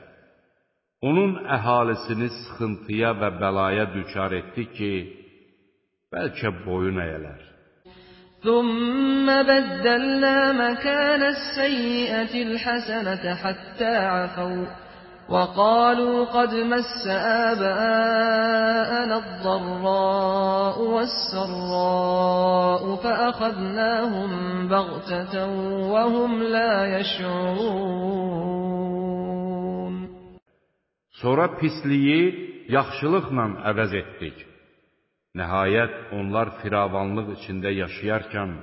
onun əhalisini sıxıntıya və bəlaya düçar etdik ki, bəlkə boyun əyələr. ثُمَّ بَدَّلْنَا مَكَانَ السَّيِّئَةِ الْحَسَنَةَ حَتَّىٰ عَفَوْا وَقَالُوا قَدْ مَسَّ آبَاءَنَا الضَّرَّاءُ وَالسَّرَّاءُ فَأَخَذْنَاهُم بَغْتَةً وَهُمْ لَا يَشْعُرُونَ Sonra pisliyi yaxşılıqla əvəz etdik. Nəhayət onlar firavanlıq içində yaşayarkən,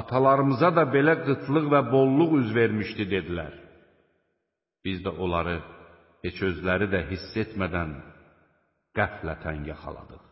atalarımıza da belə qıtlıq və bolluq üz vermişdi, dedilər. Biz də onları heç özləri də hiss etmədən qəflətən yaxaladıq.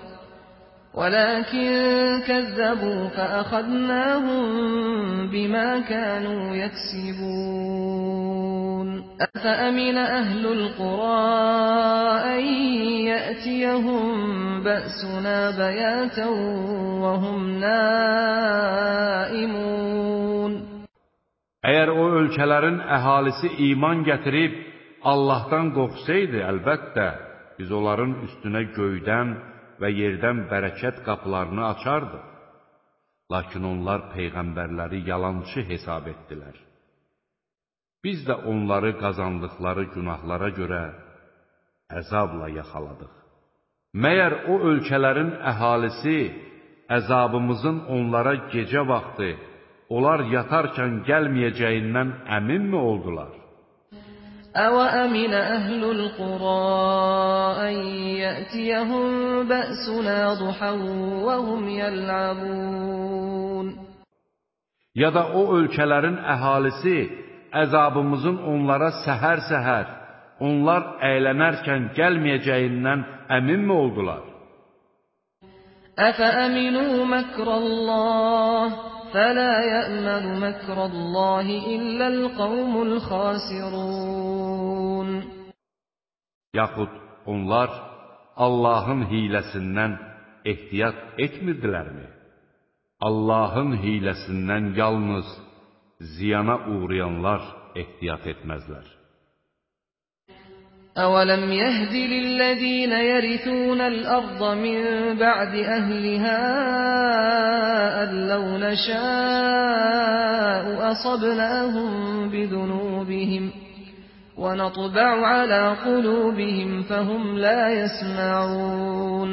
وَلَٰكِن كَذَّبُوا فَأَخَذْنَاهُم بِمَا كَانُوا يَكْسِبُونَ أَفَأَمِنَ أَهْلُ الْقُرَىٰ أَن يَأْتِيَهُم بَأْسُنَا بَيَاتًا وَهُمْ نَائِمُونَ Əgər o ölkələrin əhalisi iman gətirib Allahdan qorxsaydı, əlbəttə, biz onların üstünə göydən və yerdən bərəkət qapılarını açardı. Lakin onlar peyğəmbərləri yalançı hesab etdilər. Biz də onları qazandıqları günahlara görə əzabla yaxaladıq. Məyər o ölkələrin əhalisi əzabımızın onlara gecə vaxtı, onlar yatarkən gəlməyəcəyindən əminmi oldular? أَوَأَمِنَ أَهْلُ الْقُرَىٰ أَن يَأْتِيَهُم بَأْسُنَا ضُحًى وَهُمْ يَلْعَبُونَ Ya da o ölkələrin əhalisi əzabımızın onlara səhər-səhər, onlar əylənərkən gəlməyəcəyindən əminmi oldular? أَفَأَمِنُوا مَكْرَ اللَّهِ فَلَا يَأْمَنُ مَكْرَ اللَّهِ إِلَّا الْقَوْمُ الْخَاسِرُونَ Yaxud onlar Allahın hiləsindən ehtiyat etmirdilərmi? Allahın hiləsindən yalnız ziyana uğrayanlar ehtiyat etməzlər. أَوَلَمْ يَهْدِ لِلَّذِينَ يَرِثُونَ الْأَرْضَ مِن بَعْدِ أَهْلِهَا أَن لَّوْ نَشَاءُ أَصَبْنَاهُم بِذُنُوبِهِمْ وَنَطْبَعُ عَلَىٰ قُلُوبِهِمْ فَهُمْ لَا يَسْمَعُونَ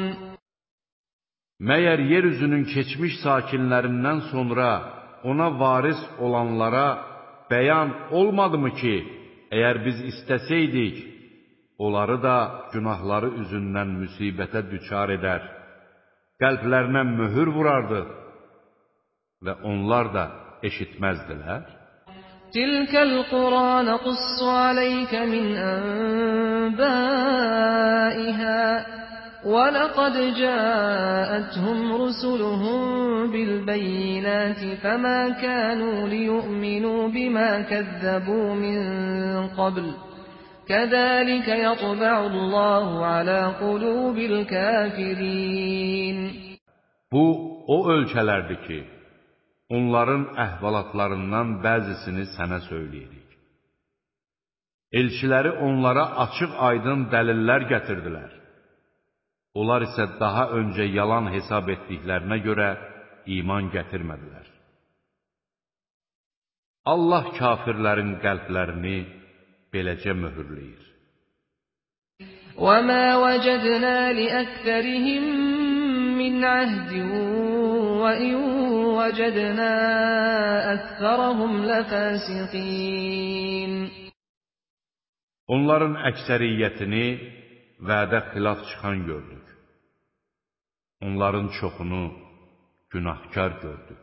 Məyər yer üzünün keçmiş sakinlərindən sonra ona varis olanlara bəyan olmadımı ki, əgər biz istəsəydik, onları da günahları üzündən müsibətə düçar edər, qəlblərinə möhür vurardıq və onlar da eşitməzdilər? Tilkəl Qur'an naqussu aleyka min anbaiha ولقد جاءتهم رسلهم بالبينات فما كانوا ليؤمنوا بما كذبوا من قبل كَذَٰلِكَ يَطْبَعُ اللّٰهُ عَلَىٰ قُلُوبِ الْكَافِرِينَ Bu, o ölkələrdir ki, onların əhvalatlarından bəzisini sənə söyləyirik. Elçiləri onlara açıq aydın dəlillər gətirdilər. Onlar isə daha öncə yalan hesab etdiklərinə görə iman gətirmədilər. Allah kafirlərin qəlblərini beləcə möhürləyir. وَمَا وَجَدْنَا لِأَكْثَرِهِم مِّنْ عَهْدٍ وَإِن وَجَدْنَا أَكْثَرَهُمْ لَفَاسِقِينَ Onların əksəriyyətini vədə xilaf çıxan gördük. Onların çoxunu günahkar gördük.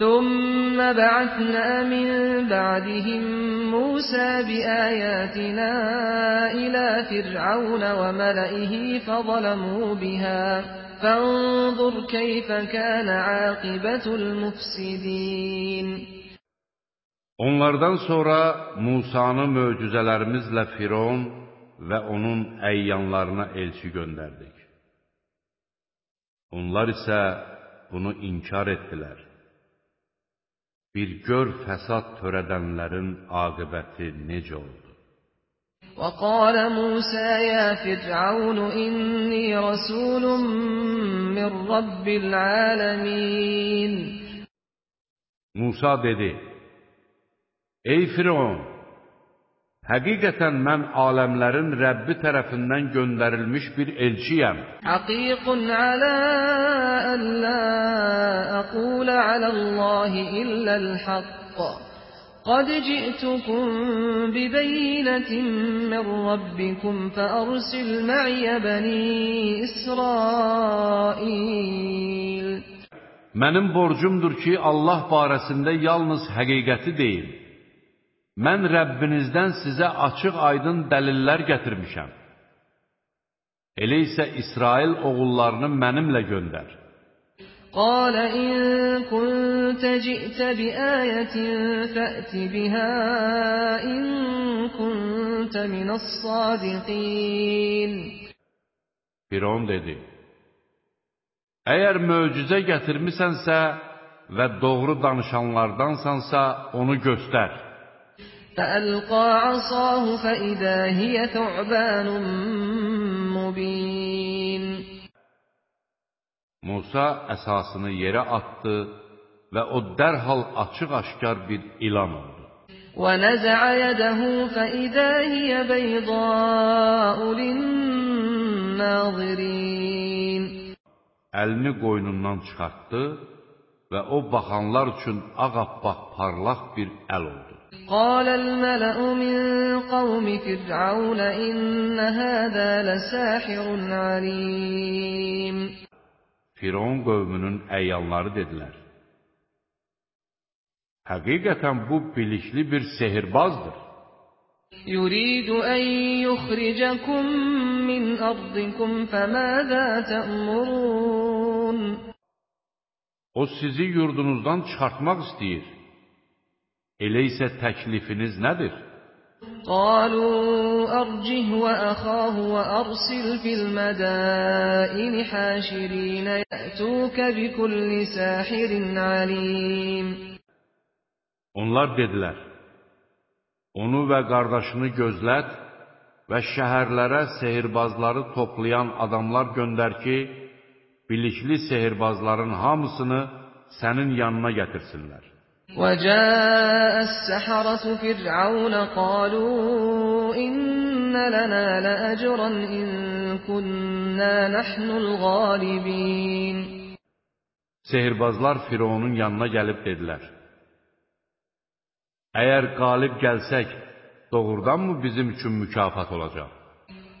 ثُمَّ بَعَثْنَا مِن بَعْدِهِم مُّوسَىٰ بِآيَاتِنَا إِلَىٰ فِرْعَوْنَ وَمَلَئِهِ فَظَلَمُوا بِهَا فَانظُرْ كَيْفَ كَانَ عَاقِبَةُ الْمُفْسِدِينَ Onlardan sonra Musanı möcüzələrimizlə Firon və onun əyyanlarına elçi göndərdik. Onlar isə bunu inkar etdilər. Bir gör fəsad törədənlərin aqibəti necə oldu. وقال موسى يا فرعون إني رسول من رب العالمين Musa dedi, Ey Firon, həqiqətən mən aləmlərin Rəbbi tərəfindən göndərilmiş bir elçiyəm. حقيق على أن لا أقول على الله إلا الحق قد جئتكم ببينة من ربكم فأرسل معي بني إسرائيل Mənim borcumdur ki, Allah barəsində yalnız həqiqəti deyim. Mən Rəbbinizdən sizə açıq aydın dəlillər gətirmişəm. Elə isə İsrail oğullarını mənimlə göndər. قال إن كنت جئت بآية فأت بها إن كنت من الصادقين Firon dedi, Əgər möcüzə gətirmisənsə və doğru danışanlardansansa, onu göstər. فألقى عصاه فإذا هي ثعبان مبين Musa əsasını yerə atdı və o dərhal açıq-aşkar bir ilan oldu. ونزع يده فإذا هي بيضاء للناظرين Əlini qoynundan çıxartdı və o baxanlar üçün ağappaq parlaq bir əl oldu. قال الملأ من قوم فرعون إن هذا لساحر عليم Firon qövmünün əyanları dedilər. Həqiqətən bu bilikli bir sehirbazdır. يريد أن يخرجكم من أرضكم فماذا تأمرون O sizi yurdunuzdan çıxartmaq istəyir. Elə isə təklifiniz nədir? قالوا أرجه وأخاه وأرسل في المدائن حاشرين يأتوك بكل ساحر عليم Onlar dedilər, onu və qardaşını gözlət və şəhərlərə sehirbazları toplayan adamlar göndər ki, bilikli sehirbazların hamısını sənin yanına gətirsinlər. وجاء السحرة فرعون قالوا إن لنا لأجرا إن كنا نحن الغالبين Sehirbazlar Fironun yanına gəlib dedilər, Əgər qalib gəlsək, doğrudanmı bizim üçün mükafat olacaq?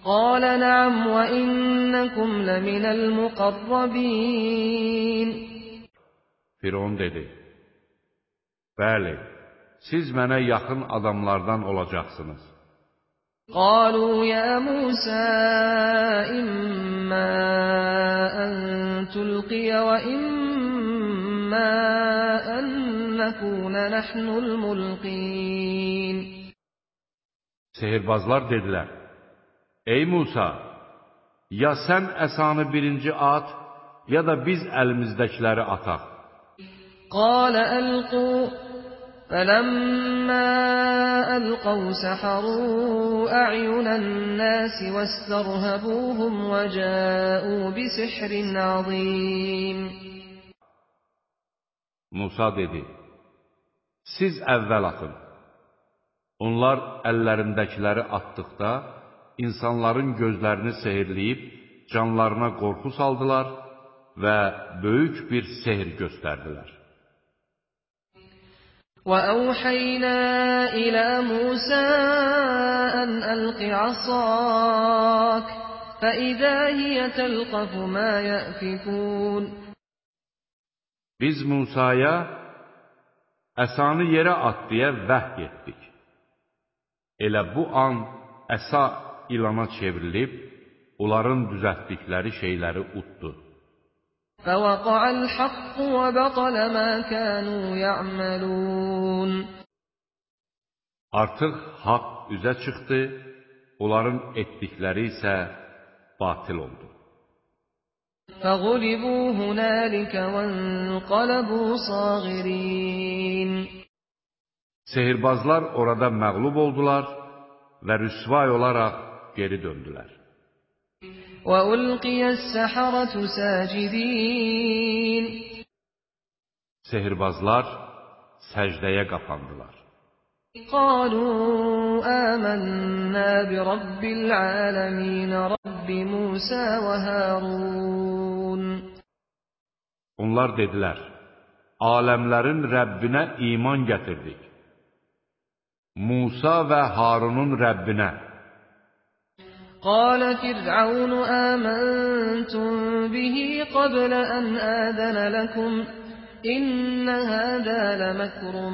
قال نعم وإنكم لمن المقربين Firon dedi, Bəli, siz mənə yaxın adamlardan olacaqsınız. قالوا يا موسى إما أن تلقي وإما أن نكون نحن الملقين Sehirbazlar dedilər, Ey Musa, ya sən əsanı birinci at, ya da biz əlimizdəkiləri ataq. Qalə əlqu فَلَمَّا أَلْقَوْا سَحَرُوا أَعْيُنَ النَّاسِ وَاسْتَرْهَبُوهُمْ وَجَاءُوا بِسِحْرٍ عَظِيمٍ Musa dedi, siz əvvəl atın. Onlar əllərindəkiləri atdıqda, insanların gözlərini sehirləyib, canlarına qorxu saldılar və böyük bir sehr göstərdilər. وَأَوْحَيْنَا إِلَى مُوسَىٰ أَنْ أَلْقِ عَصَاكَ فَإِذَا هِيَ تَلْقَفُ مَا يَأْفِكُونَ Biz Musaya əsanı yerə at deyə vəhy etdik. Elə bu an əsa ilana çevrilib, onların düzəltdikləri şeyləri utdu. فَوَقَعَ الْحَقُّ وَبَطَلَ مَا Artıq haqq üzə çıxdı, onların etdikləri isə batıl oldu. فَغُلِبُوا هُنَالِكَ وَانْقَلَبُوا صَاغِرِينَ Sehirbazlar orada məğlub oldular və rüsvay olaraq geri döndülər. وَأُلْقِيَ السَّحَرَةُ سَاجِدِينَ Sehirbazlar səcdəyə qapandılar. قَالُوا آمَنَّا بِرَبِّ الْعَالَمِينَ رَبِّ مُوسَى وَهَارُونَ Onlar dedilər, aləmlərin Rəbbinə iman gətirdik. Musa və Harunun Rəbbinə. قال فرعون آمنتم به قبل أن آذن لكم إن هذا لمكر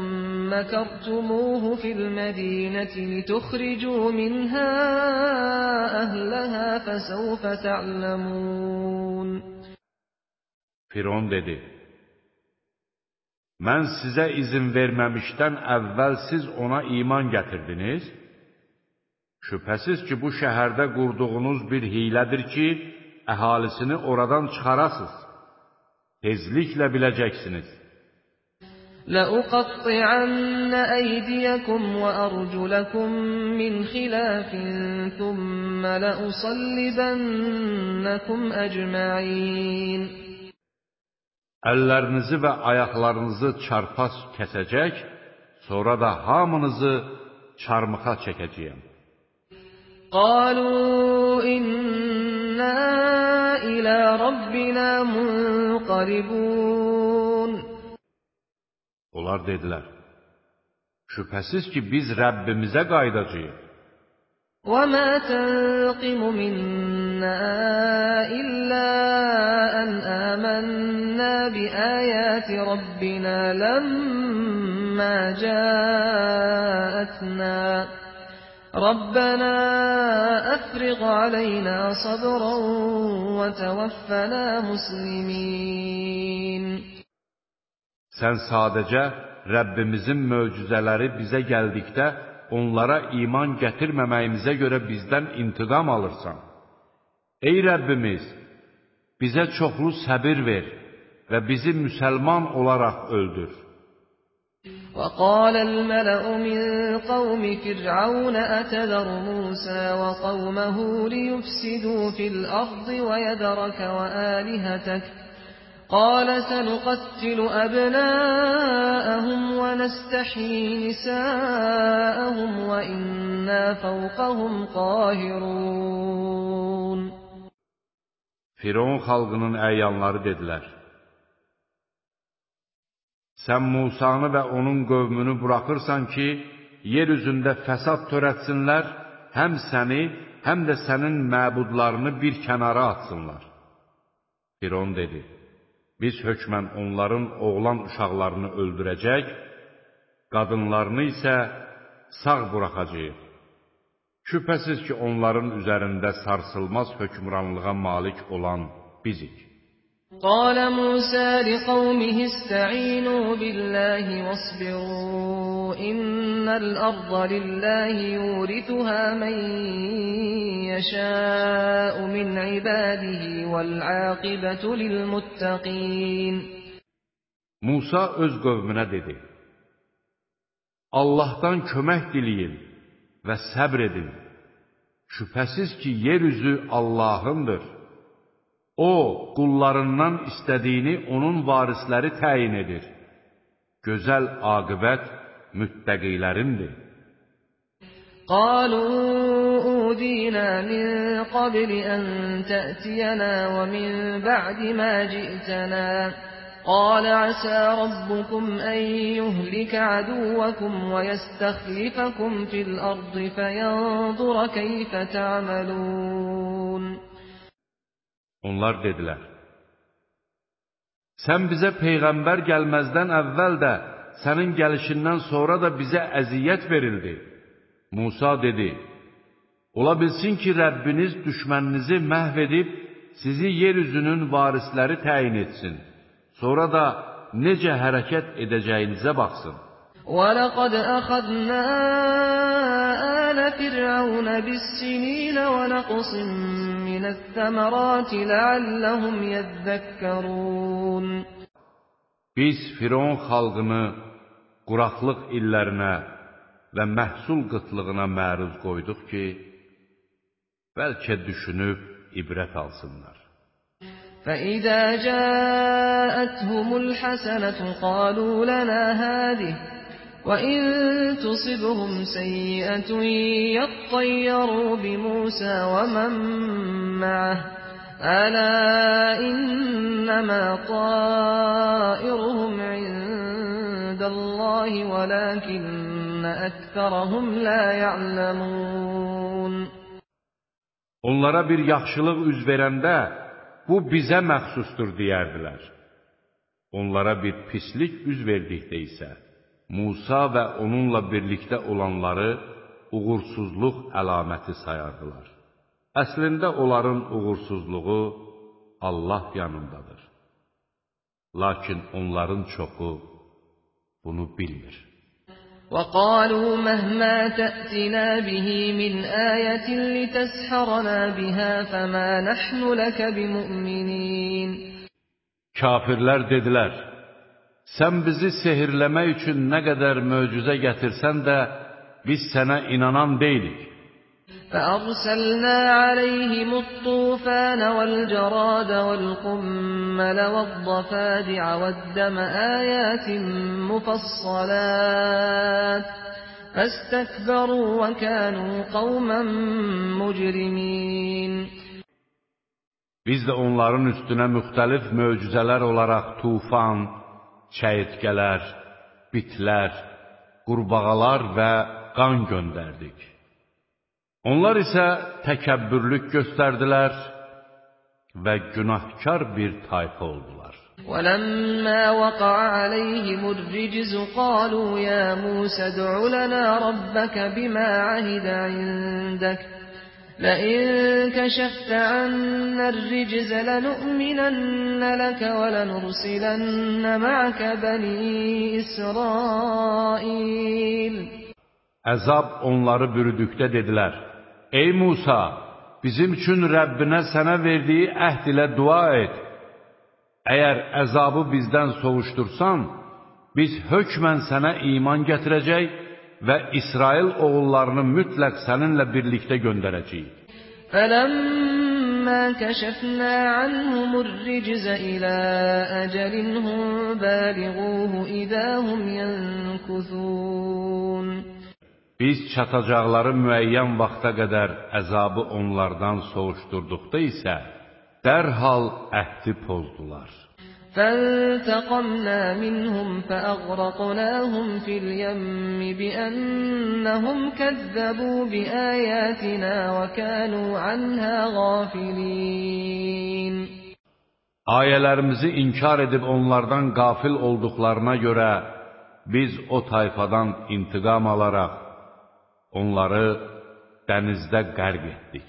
مكرتموه في المدينة لتخرجوا منها أهلها فسوف تعلمون Firon dedi, Mən sizə izin verməmişdən əvvəl siz ona iman gətirdiniz? Şübhəsiz ki, bu şəhərdə qurduğunuz bir hilədir ki, əhalisini oradan çıxarasız. Tezliklə biləcəksiniz. لأقطعن أيديكم وأرجلكم من خلاف ثم لأصلبنكم أجمعين Əllərinizi və ayaqlarınızı çarpaz kəsəcək, sonra da hamınızı çarmıxa çəkəcəyəm. قالوا إنا إلى ربنا منقلبون Onlar dedilər, şübhəsiz ki, biz Rəbbimizə qaydacağıq. وما تنقم منا إلا أن آمنا بآيات ربنا لما جاءتنا Rabbənə əfriq aleynə sabran və təvəffənə muslimin. Sən sadəcə Rəbbimizin möcüzələri bizə gəldikdə onlara iman gətirməməyimizə görə bizdən intiqam alırsan. Ey Rəbbimiz, bizə çoxlu səbir ver və bizi müsəlman olaraq öldür. وقال الملأ من قوم فرعون أتذر موسى وقومه ليفسدوا في الأرض ويذرك وآلهتك؟ قال سنقتل أبناءهم ونستحيي نساءهم وإنا فوقهم قاهرون. Firon xalqının əyanları dedilər, Sən Musanı və onun qövmünü buraxırsan ki, yer üzündə fəsad törətsinlər, həm səni, həm də sənin məbudlarını bir kənara atsınlar. Firon dedi, biz hökmən onların oğlan uşaqlarını öldürəcək, qadınlarını isə sağ buraxacaq. Şübhəsiz ki, onların üzərində sarsılmaz hökmranlığa malik olan bizik. قال موسى لقومه استعينوا بالله واصبروا إن الأرض لله يورثها من يشاء من عباده والعاقبة للمتقين Musa öz qövmünə dedi, Allahdan kömək diləyin və səbr edin. Şübhəsiz ki, yer üzü Allahındır. O, qullarından istədiyini onun varisləri təyin edir. Gözəl aqibət müttəqilərindir. قالوا أودينا من قبل أن تأتينا ومن بعد ما جئتنا قال عسى ربكم أن يهلك عدوكم ويستخلفكم في الأرض فينظر كيف تعملون Onlar dedilər, Sən bizə Peyğəmbər gəlməzdən əvvəl də, sənin gəlişindən sonra da bizə əziyyət verildi. Musa dedi, Ola bilsin ki, Rəbbiniz düşməninizi məhv edib, sizi yer üzünün varisləri təyin etsin. Sonra da necə hərəkət edəcəyinizə baxsın. وَلَقَدْ أَخَذْنَا آلَ فِرْعَوْنَ بِالسِّنِينَ وَنَقْصٍ مِّنَ الثَّمَرَاتِ لَعَلَّهُمْ يَذَّكَّرُونَ Biz Firon xalqını quraqlıq illərinə və məhsul qıtlığına məruz qoyduq ki, bəlkə düşünüb ibrət alsınlar. فَإِذَا جَاءَتْهُمُ الْحَسَنَةُ قَالُوا لَنَا هَٰذِهِ وَإِن تُصِبْهُمْ سَيِّئَةٌ يَطَّيَّرُوا بِمُوسَىٰ وَمَن مَّعَهُ ۗ أَلَا إِنَّمَا طَائِرُهُمْ عِندَ اللَّهِ وَلَٰكِنَّ أَكْثَرَهُمْ لَا يَعْلَمُونَ Onlara bir yaxşılıq üz verəndə, bu bizə məxsusdur deyərdilər. Onlara bir pislik üz verdikdə isə, Musa və onunla birlikdə olanları uğursuzluq əlaməti sayardılar. Əslində onların uğursuzluğu Allah yanındadır. Lakin onların çoxu bunu bilmir. وَقَالُوا مَهْمَا تَأْتِنَا بِهِ مِنْ آيَةٍ لِتَسْحَرَنَا بِهَا فَمَا نَحْنُ لَكَ بِمُؤْمِنِينَ Kafirlər dedilər, sən bizi sehirləmək üçün nə qədər möcüzə gətirsən də, biz sənə inanan deyilik. فَأَرْسَلْنَا عَلَيْهِمُ الطُّوفَانَ وَالْجَرَادَ وَالْقُمَّلَ وَالضَّفَادِعَ وَالدَّمَ آيَاتٍ مُفَصَّلَاتٍ فَاسْتَكْبَرُوا وَكَانُوا قَوْمًا مُجْرِمِينَ Biz də onların üstünə müxtəlif möcüzələr olaraq tufan, çəyirtkələr, bitlər, qurbağalar və qan göndərdik. Onlar isə təkəbbürlük göstərdilər və günahkar bir tayfa oldular. وَلَمَّا وَقَعَ عَلَيْهِمُ الرِّجْزُ قَالُوا يَا مُوسَى ادْعُ لَنَا رَبَّكَ بِمَا عَهِدَ عِندَكَ لَئِن كَشَفْتَ عَنَّا الرِّجْزَ لَنُؤْمِنَنَّ لَكَ وَلَنُرْسِلَنَّ مَعَكَ بَنِي إِسْرَائِيلَ Əzab onları bürüdükdə dedilər, Ey Musa, bizim üçün Rəbbinə sənə verdiyi əhd ilə dua et. Əgər əzabı bizdən sovuşdursan, biz hökmən sənə iman gətirəcək və İsrail oğullarını mütləq səninlə birlikdə göndərəcəyik. فَلَمَّا كَشَفْنَا عَنْهُمُ الرِّجْزَ إِلَىٰ أَجَلٍ هُم بَالِغُوهُ إِذَا هُمْ يَنكُثُونَ Biz çatacaqları müəyyən vaxta qədər əzabı onlardan soğuşdurduqda isə, dərhal əhdi pozdular. فَانْتَقَمْنَا مِنْهُمْ فَأَغْرَقْنَاهُمْ فِي الْيَمِّ بِأَنَّهُمْ كَذَّبُوا بِآيَاتِنَا وَكَانُوا عَنْهَا غَافِلِينَ Ayələrimizi inkar edib onlardan qafil olduqlarına görə biz o tayfadan intiqam alaraq onları dənizdə qərq etdik.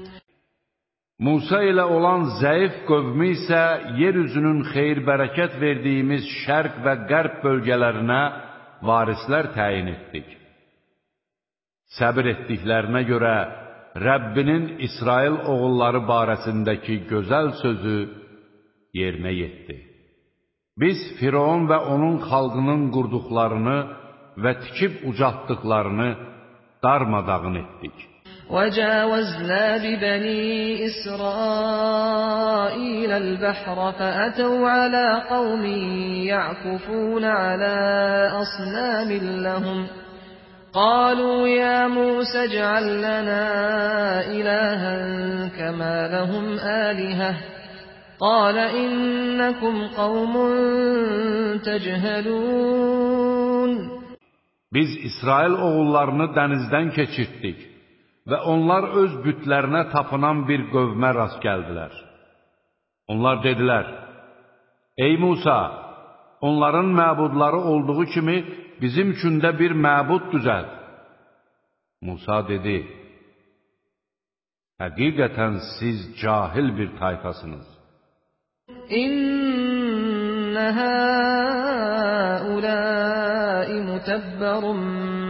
Musa ilə olan zəif qövmü isə yer üzünün xeyir-bərəkət verdiyimiz şərq və qərb bölgələrinə varislər təyin etdik. Səbir etdiklərinə görə Rəbbinin İsrail oğulları barəsindəki gözəl sözü yerinə yetdi. Biz Firon və onun xalqının qurduqlarını və tikib ucaltdıqlarını darmadağın etdik. وجاوزنا ببني إسرائيل البحر فأتوا على قوم يعكفون على أصنام لهم. قالوا يا موسى اجعل لنا إلها كما لهم آلهة. قال إنكم قوم تجهلون. Biz İsrail oğullarını dənizdən keçirtdik. Və onlar öz bütlərinə tapınan bir qövmə rast gəldilər. Onlar dedilər, Ey Musa, onların məbudları olduğu kimi bizim üçün də bir məbud düzəld. Musa dedi, Həqiqətən siz cahil bir tayfasınız. İnnə həuləi mütəbbərun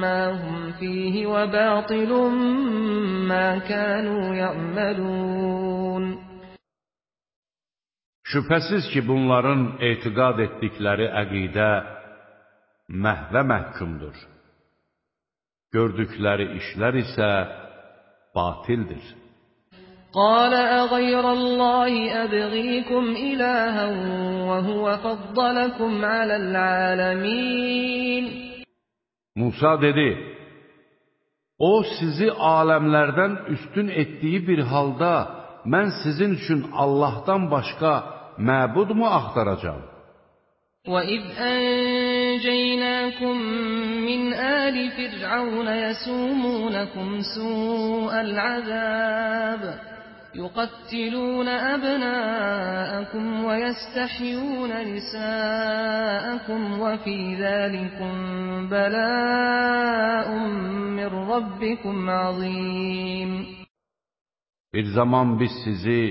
mə hum فيه وباطل ما كانوا يعملون Şübhəsiz ki, bunların etiqad etdikləri əqidə məhvə məhkumdur. Gördükləri işlər isə batildir. قال أغير الله أبغيكم إلها وهو فضلكم على العالمين Musa dedi, O sizi aləmlərdən üstün etdiyi bir halda mən sizin üçün Allahdan başqa məbudmu axtaracam? وَإِذْ أَنْجَيْنَاكُمْ مِنْ آلِ فِرْعَوْنَ يَسُومُونَكُمْ سُوءَ الْعَذَابِ يقتلون أبناءكم ويستحيون نساءكم وفي ذلكم بلاء من ربكم عظيم Bir zaman biz sizi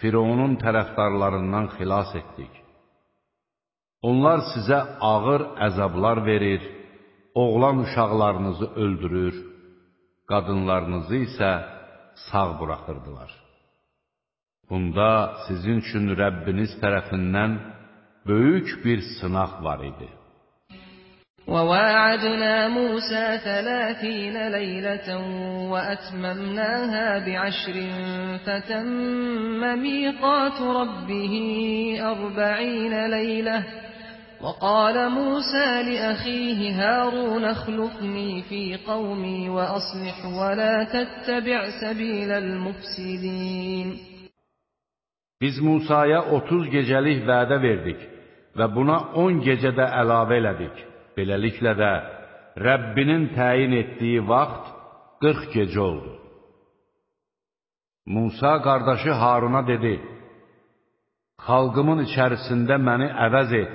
Fironun tərəfdarlarından xilas etdik. Onlar sizə ağır əzablar verir, oğlan uşaqlarınızı öldürür, qadınlarınızı isə sağ buraxırdılar. Bunda sizin üçün Rəbbiniz tərəfindən böyük bir sınaq var idi. وواعدنا موسى ثلاثين ليلة وأتممناها بعشر فتم ميقات ربه أربعين ليلة وقال موسى لأخيه هارون اخلفني في قومي وأصلح ولا تتبع سبيل المفسدين Biz Musaya 30 gecəlik vədə verdik və buna 10 gecədə əlavə elədik. Beləliklə də Rəbbinin təyin etdiyi vaxt 40 gecə oldu. Musa qardaşı Haruna dedi, Xalqımın içərisində məni əvəz et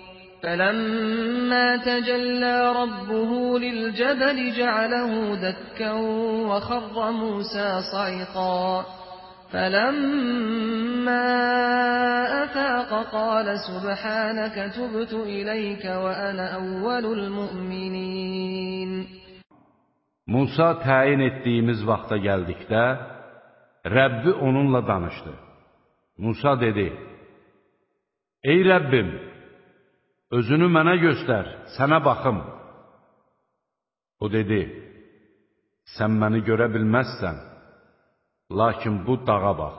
فلما تجلى ربه للجبل جعله دكا وخر موسى صعقا فلما أفاق قال سبحانك تبت إليك وأنا أول المؤمنين Musa təyin etdiyimiz vaxta gəldikdə, Rəbbi onunla danışdı. Musa dedi, Ey Rəbbim, özünü mənə göstər, sənə baxım. O dedi, sən məni görə bilməzsən, lakin bu dağa bax.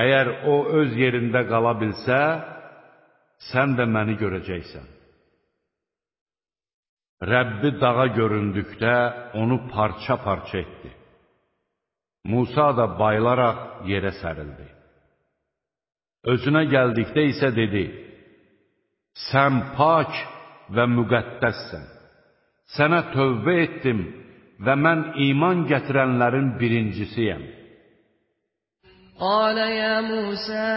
Əgər o öz yerində qala bilsə, sən də məni görəcəksən. Rəbbi dağa göründükdə onu parça-parça etdi. Musa da bayılaraq yerə sərildi. Özünə gəldikdə isə dedi, Sən pak və müqəddəssən. Sənə tövbə etdim və mən iman gətirənlərin birincisiyəm. قال يا موسى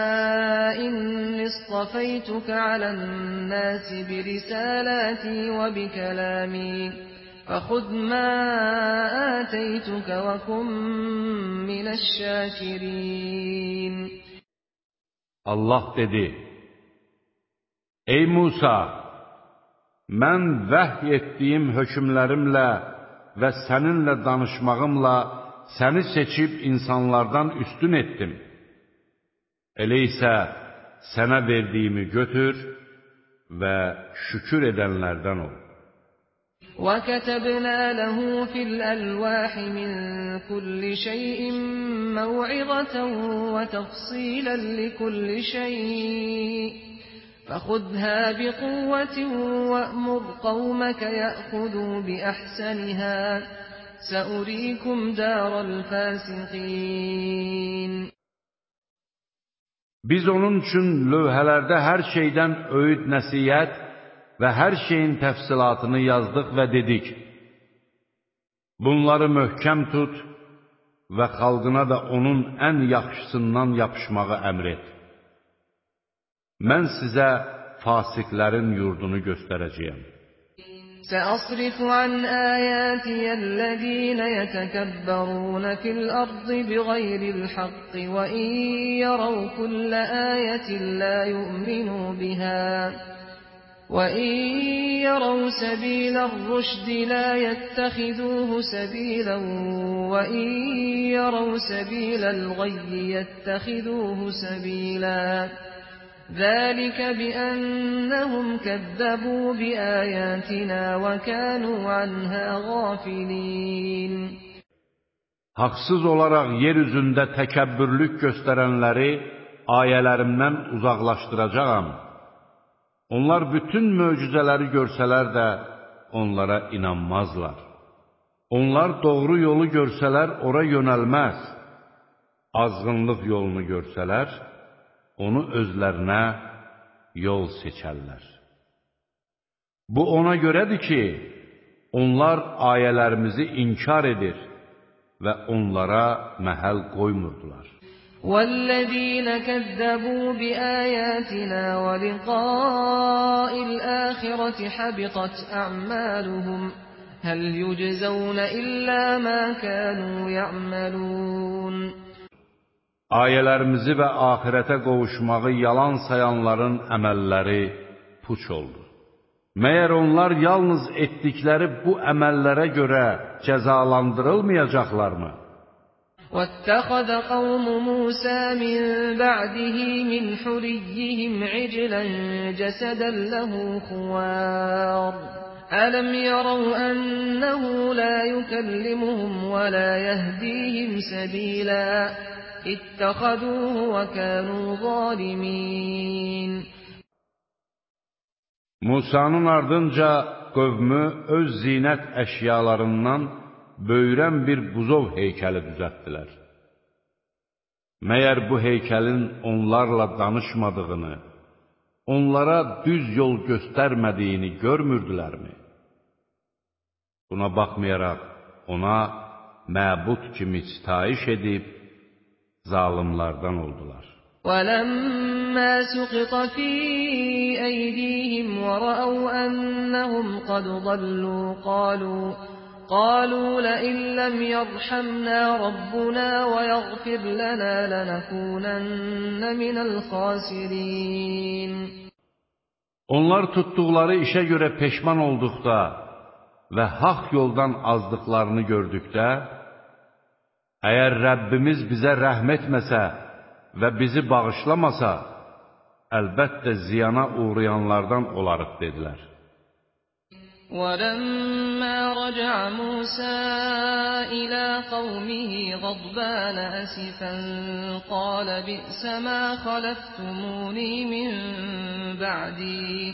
إني اصطفيتك على الناس برسالاتي وبكلامي فخذ ما آتيتك وكن من الشاكرين Allah dedi, Ey Musa, mən vəhy etdiyim hökmlərimlə və səninlə danışmağımla səni seçib insanlardan üstün etdim. Elə isə sənə verdiyimi götür və şükür edənlərdən ol. وكتبنا له في الألواح من كل شيء موعظة وتفصيلا لكل شيء فخذها بقوة وأمر قومك يأخذوا بأحسنها سأريكم دار الفاسقين Biz onun üçün lövhələrdə hər şeydən öyüd nəsiyyət və hər şeyin təfsilatını yazdıq və dedik, bunları möhkəm tut və xalqına da onun ən yaxşısından yapışmağı əmr et. Mən sizə fasiqlərin yurdunu göstərəcəyəm. سأصرف عن آياتي الذين يتكبرون في الأرض بغير الحق وإن يروا كل آية لا يؤمنوا بها وإن يروا سبيل الرشد لا يتخذوه سبيلا وإن يروا سبيل الغي يتخذوه سبيلا ذلك بأنهم كذبوا بآياتنا وكانوا عنها غافلين Haqsız olaraq yer üzündə təkəbbürlük göstərənləri ayələrimdən uzaqlaşdıracağam. Onlar bütün möcüzələri görsələr də onlara inanmazlar. Onlar doğru yolu görsələr ora yönəlməz. Azğınlıq yolunu görsələr, onu özlərinə yol seçərlər. Bu ona görədir ki, onlar ayələrimizi inkar edir və onlara məhəl qoymurdular. وَالَّذِينَ كَذَّبُوا بِآيَاتِنَا وَلِقَاءِ الْآخِرَةِ حَبِطَتْ أَعْمَالُهُمْ هَلْ يُجْزَوْنَ إِلَّا مَا كَانُوا يَعْمَلُونَ Ayələrimizi və axirətə qovuşmağı yalan sayanların əməlləri puç oldu. Məyər onlar yalnız etdikləri bu əməllərə görə cəzalandırılmayacaqlarmı? وَاتَّخَذَ قَوْمُ مُوسَى مِن بَعْدِهِ مِنْ حُلِيِّهِمْ عِجْلًا جَسَدًا لَّهُ خُوَارٌ أَلَمْ يَرَوْا أَنَّهُ لَا يُكَلِّمُهُمْ وَلَا يَهْدِيهِمْ سَبِيلًا اتخذوه وكانوا ظالمين Musanın ardınca qövmü öz zinət əşyalarından böyrən bir buzov heykəli düzəltdilər. Məyər bu heykəlin onlarla danışmadığını, onlara düz yol göstərmədiyini görmürdülərmi? Buna baxmayaraq ona məbud kimi sitayiş edib, zalimlardan oldular. وَلَمَّا سُقِطَ فِي أَيْدِيهِمْ وَرَأَوْا أَنَّهُمْ قَدْ ضَلُّوا قَالُوا قالوا لئن لم يرحمنا ربنا ويغفر لنا لنكونن من الخاسرين Onlar tutduqları işə görə peşman olduqda və haqq yoldan azdıqlarını gördükdə Əgər Rəbbimiz bizə rəhm etməsə və bizi bağışlamasa, əlbəttə ziyana uğrayanlardan olarıq, dedilər. وَلَمَّا رَجَعَ مُوسَىٰ إِلَىٰ قَوْمِهِ غَضْبَانَ أَسِفًا قَالَ بِئْسَ مَا خَلَفْتُمُونِي مِن بَعْدِي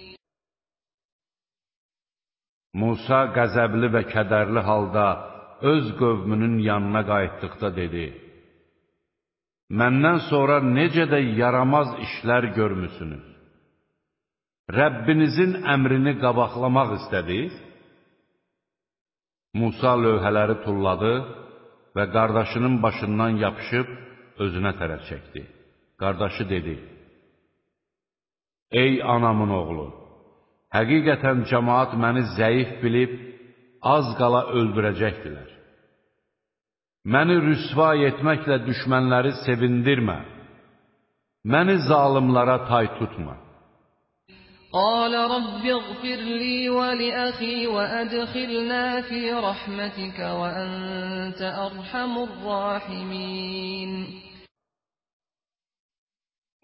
Musa qəzəbli və kədərli halda öz qövmünün yanına qayıtdıqda dedi, Məndən sonra necə də yaramaz işlər görmüsünüz? Rəbbinizin əmrini qabaqlamaq istədiniz? Musa lövhələri tulladı və qardaşının başından yapışıb özünə tərəf çəkdi. Qardaşı dedi, Ey anamın oğlu! Həqiqətən cəmaat məni zəif bilib, az qala öldürəcəkdilər. Məni rüsva etməklə düşmənləri sevindirmə. Məni zalimlara tay tutma. قال رب اغفر لي ولأخي وأدخلنا في رحمتك وأنت أرحم الراحمين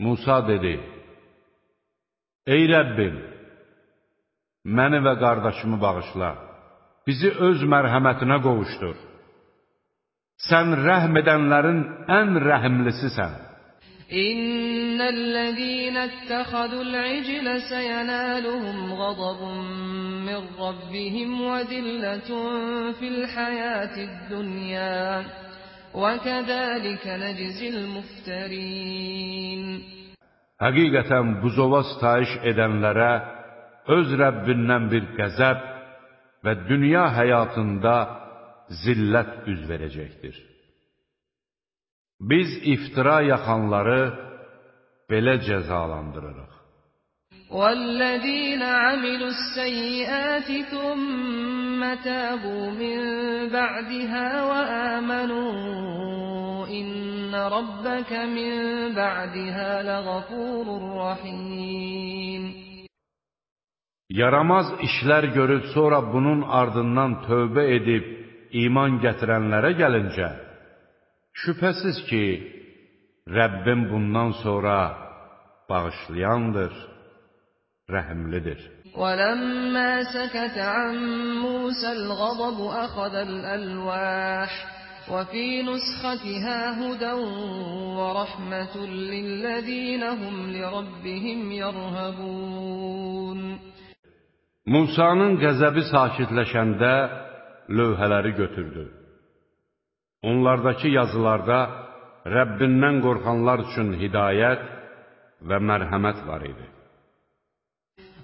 Musa dedi, Ey Rəbbim, məni və qardaşımı bağışla, bizi öz mərhəmətinə qovuşdur. Sən rəhm edənlərin ən rəhimlisisən. İnnellezîne ittehadul icle seyenâluhum gadabun min rabbihim ve zilletun fil hayâtid dunyâ kedâlike neczil mufterîn. Həqiqətən buzova sitayiş edənlərə öz Rəbbindən bir qəzəb və dünya həyatında zillət üz verəcəkdir. Biz iftira yaxanları belə cəzalandırırıq. وَالَّذِينَ عَمِلُوا السَّيِّئَاتِ ثُمَّ تَابُوا مِن بَعْدِهَا وَآمَنُوا إِنَّ رَبَّكَ مِن بَعْدِهَا لَغَفُورٌ رَّحِيمٌ Yaramaz işlər görüb sonra bunun ardından tövbə edib iman gətirənlərə gəlincə, şübhəsiz ki, Rəbbim bundan sonra bağışlayandır, rəhimlidir. وَلَمَّا سَكَتَ عَن مُّوسَى الْغَضَبُ أَخَذَ الْأَلْوَاحَ وَفِي نُسْخَتِهَا هُدًى وَرَحْمَةٌ لِّلَّذِينَ هُمْ لِرَبِّهِمْ يَرْهَبُونَ Musanın qəzəbi sakitləşəndə lövhələri götürdü. Onlardakı yazılarda Rəbbindən qorxanlar üçün hidayət və mərhəmət var idi.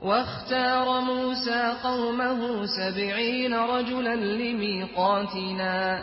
واختار موسى قومه سبعين رجلا لميقاتنا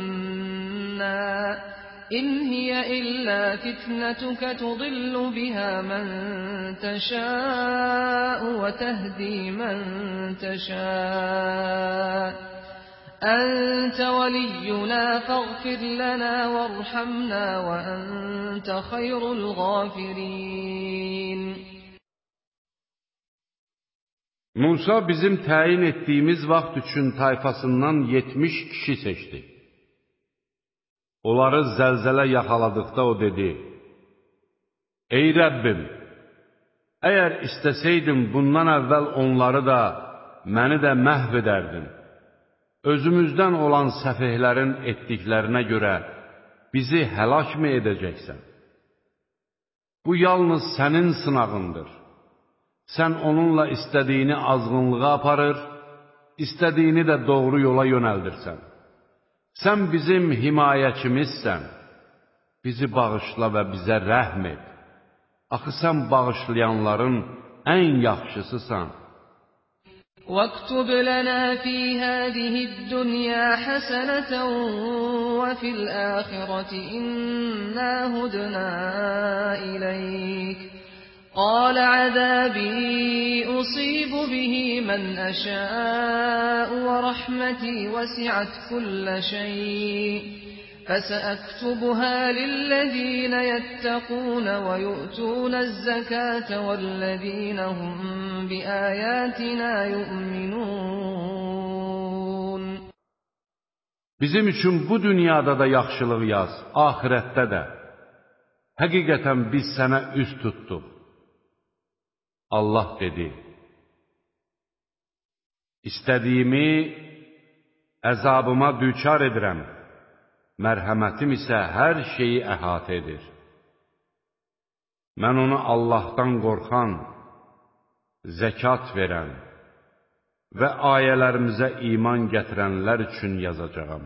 إن هي إلا فتنتك تضل بها من تشاء وتهدي من تشاء أنت ولينا فاغفر لنا وارحمنا وأنت خير الغافرين Musa bizim təyin etdiyimiz vaxt üçün tayfasından 70 kişi seçdi. Onları zəlzələ yaxaladıqda o dedi, Ey Rəbbim, əgər istəsəydin bundan əvvəl onları da, məni də məhv edərdin. Özümüzdən olan səfihlərin etdiklərinə görə bizi həlak mı edəcəksən? Bu yalnız sənin sınağındır. Sən onunla istədiyini azğınlığa aparır, istədiyini də doğru yola yönəldirsən. Sən bizim himayəçimizsən, bizi bağışla və bizə rəhm et. Axı sən bağışlayanların ən yaxşısısan. واكتب لنا في هذه الدنيا حسنة وفي الآخرة إنا هدنا إليك قال عذابي أصيب به من أشاء ورحمتي وسعت كل شيء فسأكتبها للذين يتقون ويؤتون الزكاة والذين هم بآياتنا يؤمنون Bizim üçün bu dünyada da yaxşılıq yaz, ahirətdə də. Həqiqətən biz sənə üz tutduq. Allah dedi, İstədiyimi əzabıma düçar edirəm. mərhəmətim isə hər şeyi əhatə edir. Mən onu Allahdan qorxan, zəkat verən və ayələrimizə iman gətirənlər üçün yazacağam.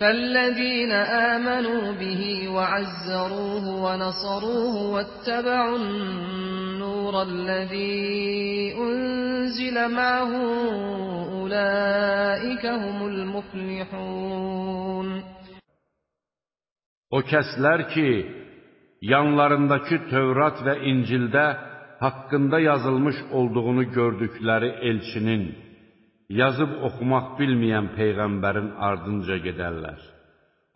فالذين آمنوا به وعزروه ونصروه واتبعوا النور الذي أنزل معه أولئك هم المفلحون O kəslər ki, yanlarındakı Tövrat və İncildə haqqında yazılmış olduğunu gördükləri elçinin, yazıb oxumaq bilməyən Peyğəmbərin ardınca gedərlər.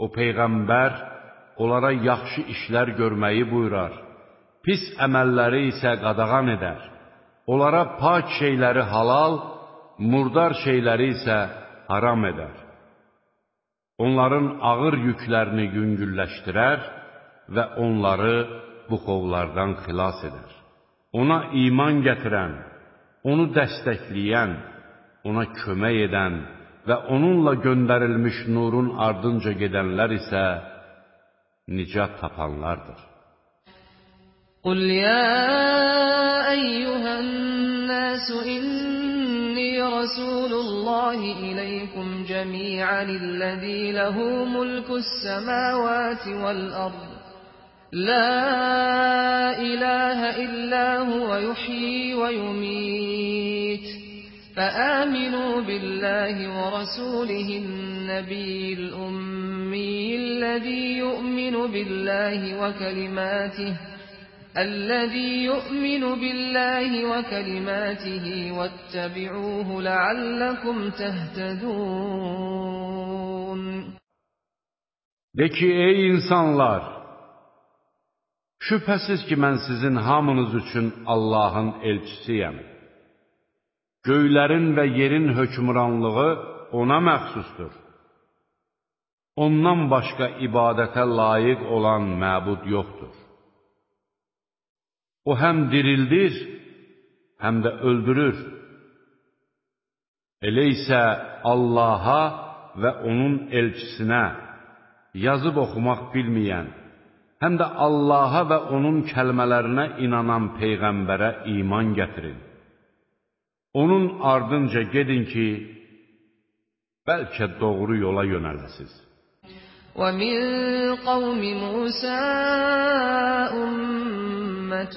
O Peyğəmbər onlara yaxşı işlər görməyi buyurar, pis əməlləri isə qadağan edər. Onlara pak şeyləri halal, murdar şeyləri isə haram edər. Onların ağır yüklərini yüngülləşdirər, və onları bu xovlardan xilas edər. Ona iman gətirən, onu dəstəkləyən, ona kömək edən və onunla göndərilmiş nurun ardınca gedənlər isə nicat tapanlardır. Qul ya eyyuhən nəsü inni rasulullahi iləykum cəmi'an illəzi ləhu mulkus səməvəti vəl-ərd. La ilahe illa huve yuhyi ve yumit. فآمنوا بالله ورسوله النبي الأمي الذي يؤمن بالله وكلماته الذي يؤمن بالله وكلماته واتبعوه لعلكم تهتدون De ki ey insanlar! Şübhəsiz ki, mən sizin hamınız üçün Allahın elçisiyəm. Göylərin və yerin hökmranlığı ona məxsusdur. Ondan başqa ibadətə layiq olan məbud yoxdur. O həm dirildir, həm də öldürür. Elə isə Allaha və onun elçisinə yazıb oxumaq bilməyən, həm də Allaha və onun kəlmələrinə inanan Peyğəmbərə iman gətirin. Onun ardınca gedin ki, bəlkə doğru yola yönələsiz. وَمِنْ قَوْمِ مُوسَى أُمَّةٌ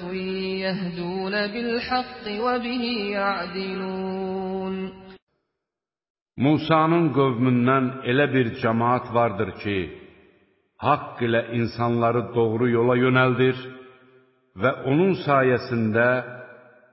يَهْدُونَ بِالْحَقِّ وَبِهِ يَعْدِلُونَ Musanın qövmündən elə bir cəmaat vardır ki, haqq ilə insanları doğru yola yönəldir və onun sayəsində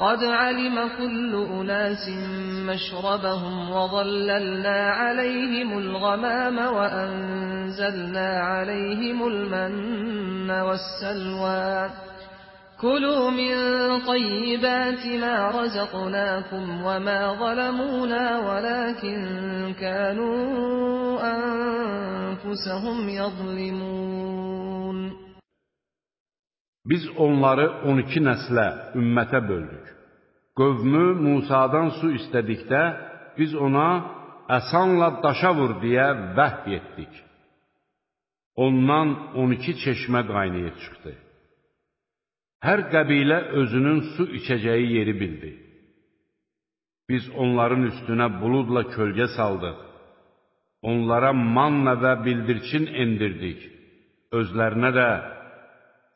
قد علم كل أناس مشربهم وظللنا عليهم الغمام وأنزلنا عليهم المن والسلوى كلوا من طيبات ما رزقناكم وما ظلمونا ولكن كانوا أنفسهم يظلمون Biz onları 12 nəslə, ümmətə böldük. Qövmü Musadan su istədikdə, biz ona əsanla daşa vur deyə vəhv etdik. Ondan 12 çeşmə qaynayıb çıxdı. Hər qəbilə özünün su içəcəyi yeri bildi. Biz onların üstünə buludla kölgə saldıq. Onlara manna və bildirçin endirdik. Özlərinə də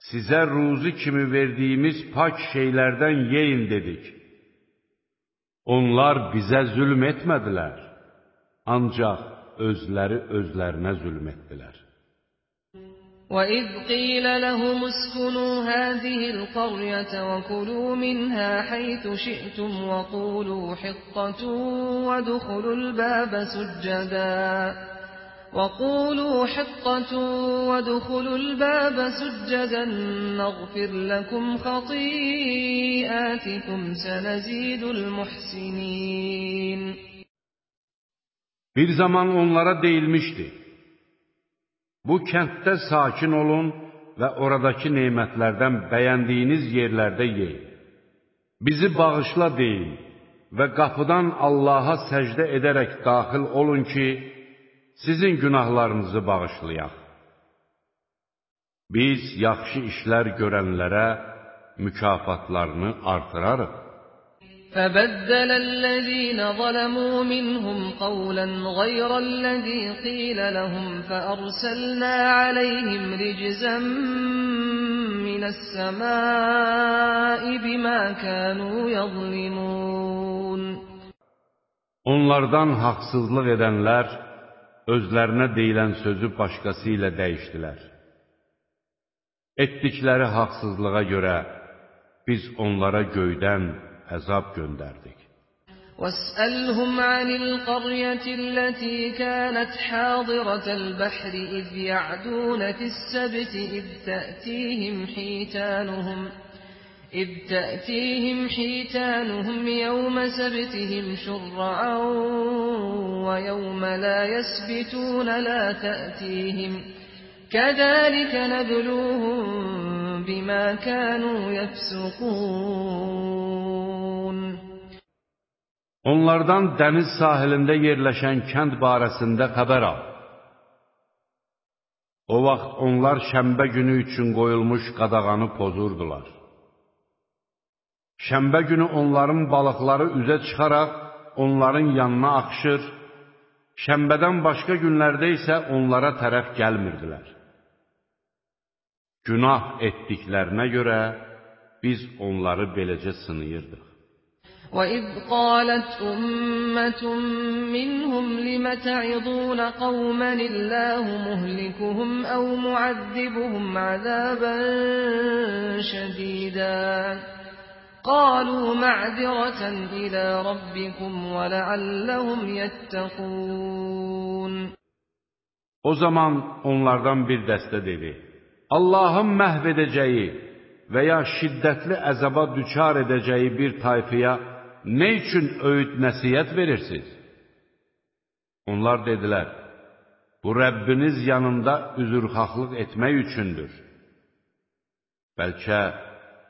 sizə ruzi kimi verdiyimiz pak şeylərdən yeyin dedik. Onlar bizə zülm etmədilər, ancaq özləri özlərinə zülm etdilər. وَإِذْ قِيلَ لَهُمُ اسْكُنُوا هَٰذِهِ الْقَرْيَةَ وَكُلُوا مِنْهَا حَيْثُ شِئْتُمْ وَقُولُوا حِطَّةٌ وَادْخُلُوا الْبَابَ سُجَّدًا وَقُولُوا حِطَّةٌ وَادْخُلُوا الْبَابَ سُجَّدًا نَّغْفِرْ لَكُمْ خَطِيئَاتِكُمْ سَنَزِيدُ الْمُحْسِنِينَ Bir zaman onlara deyilmişdi, Bu kənddə sakin olun və oradakı neymətlərdən bəyəndiyiniz yerlərdə yeyin. Bizi bağışla deyin və qapıdan Allaha səcdə edərək daxil olun ki, sizin günahlarınızı bağışlayaq. Biz yaxşı işlər görənlərə mükafatlarını artırarıq. فبدل الذين ظلموا منهم قولا غير الذي قيل لهم فأرسلنا عليهم رجزا من السماء بما كانوا يظلمون Onlardan haqsızlıq edənlər özlərinə deyilən sözü başqası ilə dəyişdilər. Etdikləri haqsızlığa görə biz onlara göydən əzab göndərdik. واسألهم عن القرية التي كانت حاضرة البحر إذ يعدون في السبت إذ تأتيهم حيتانهم إذ تأتيهم حيتانهم يوم سبتهم شرعا ويوم لا يسبتون لا تأتيهم كذلك نبلوهم بما كانوا يفسقون Onlardan dəniz sahilində yerləşən kənd barəsində xəbər al. O vaxt onlar şəmbə günü üçün qoyulmuş qadağanı pozurdular. Şəmbə günü onların balıqları üzə çıxaraq onların yanına axışır, şəmbədən başqa günlərdə isə onlara tərəf gəlmirdilər. Günah etdiklərinə görə biz onları beləcə sınıyırdıq. وَإِذْ قَالَتْ أُمَّةٌ مِّنْهُمْ لِمَ تَعِظُونَ قَوْمًا اللَّهُ مُهْلِكُهُمْ أَوْ مُعَذِّبُهُمْ عَذَابًا شَدِيدًا قَالُوا مَعْذِرَةً إِلَىٰ رَبِّكُمْ وَلَعَلَّهُمْ يَتَّقُونَ O zaman onlardan bir dəstə dedi, Allahın məhv edəcəyi və ya şiddətli əzaba düçar edəcəyi bir tayfaya nə üçün öyüd nəsiyyət verirsiniz? Onlar dedilər, bu Rəbbiniz yanında üzrxahlıq etmək üçündür. Bəlkə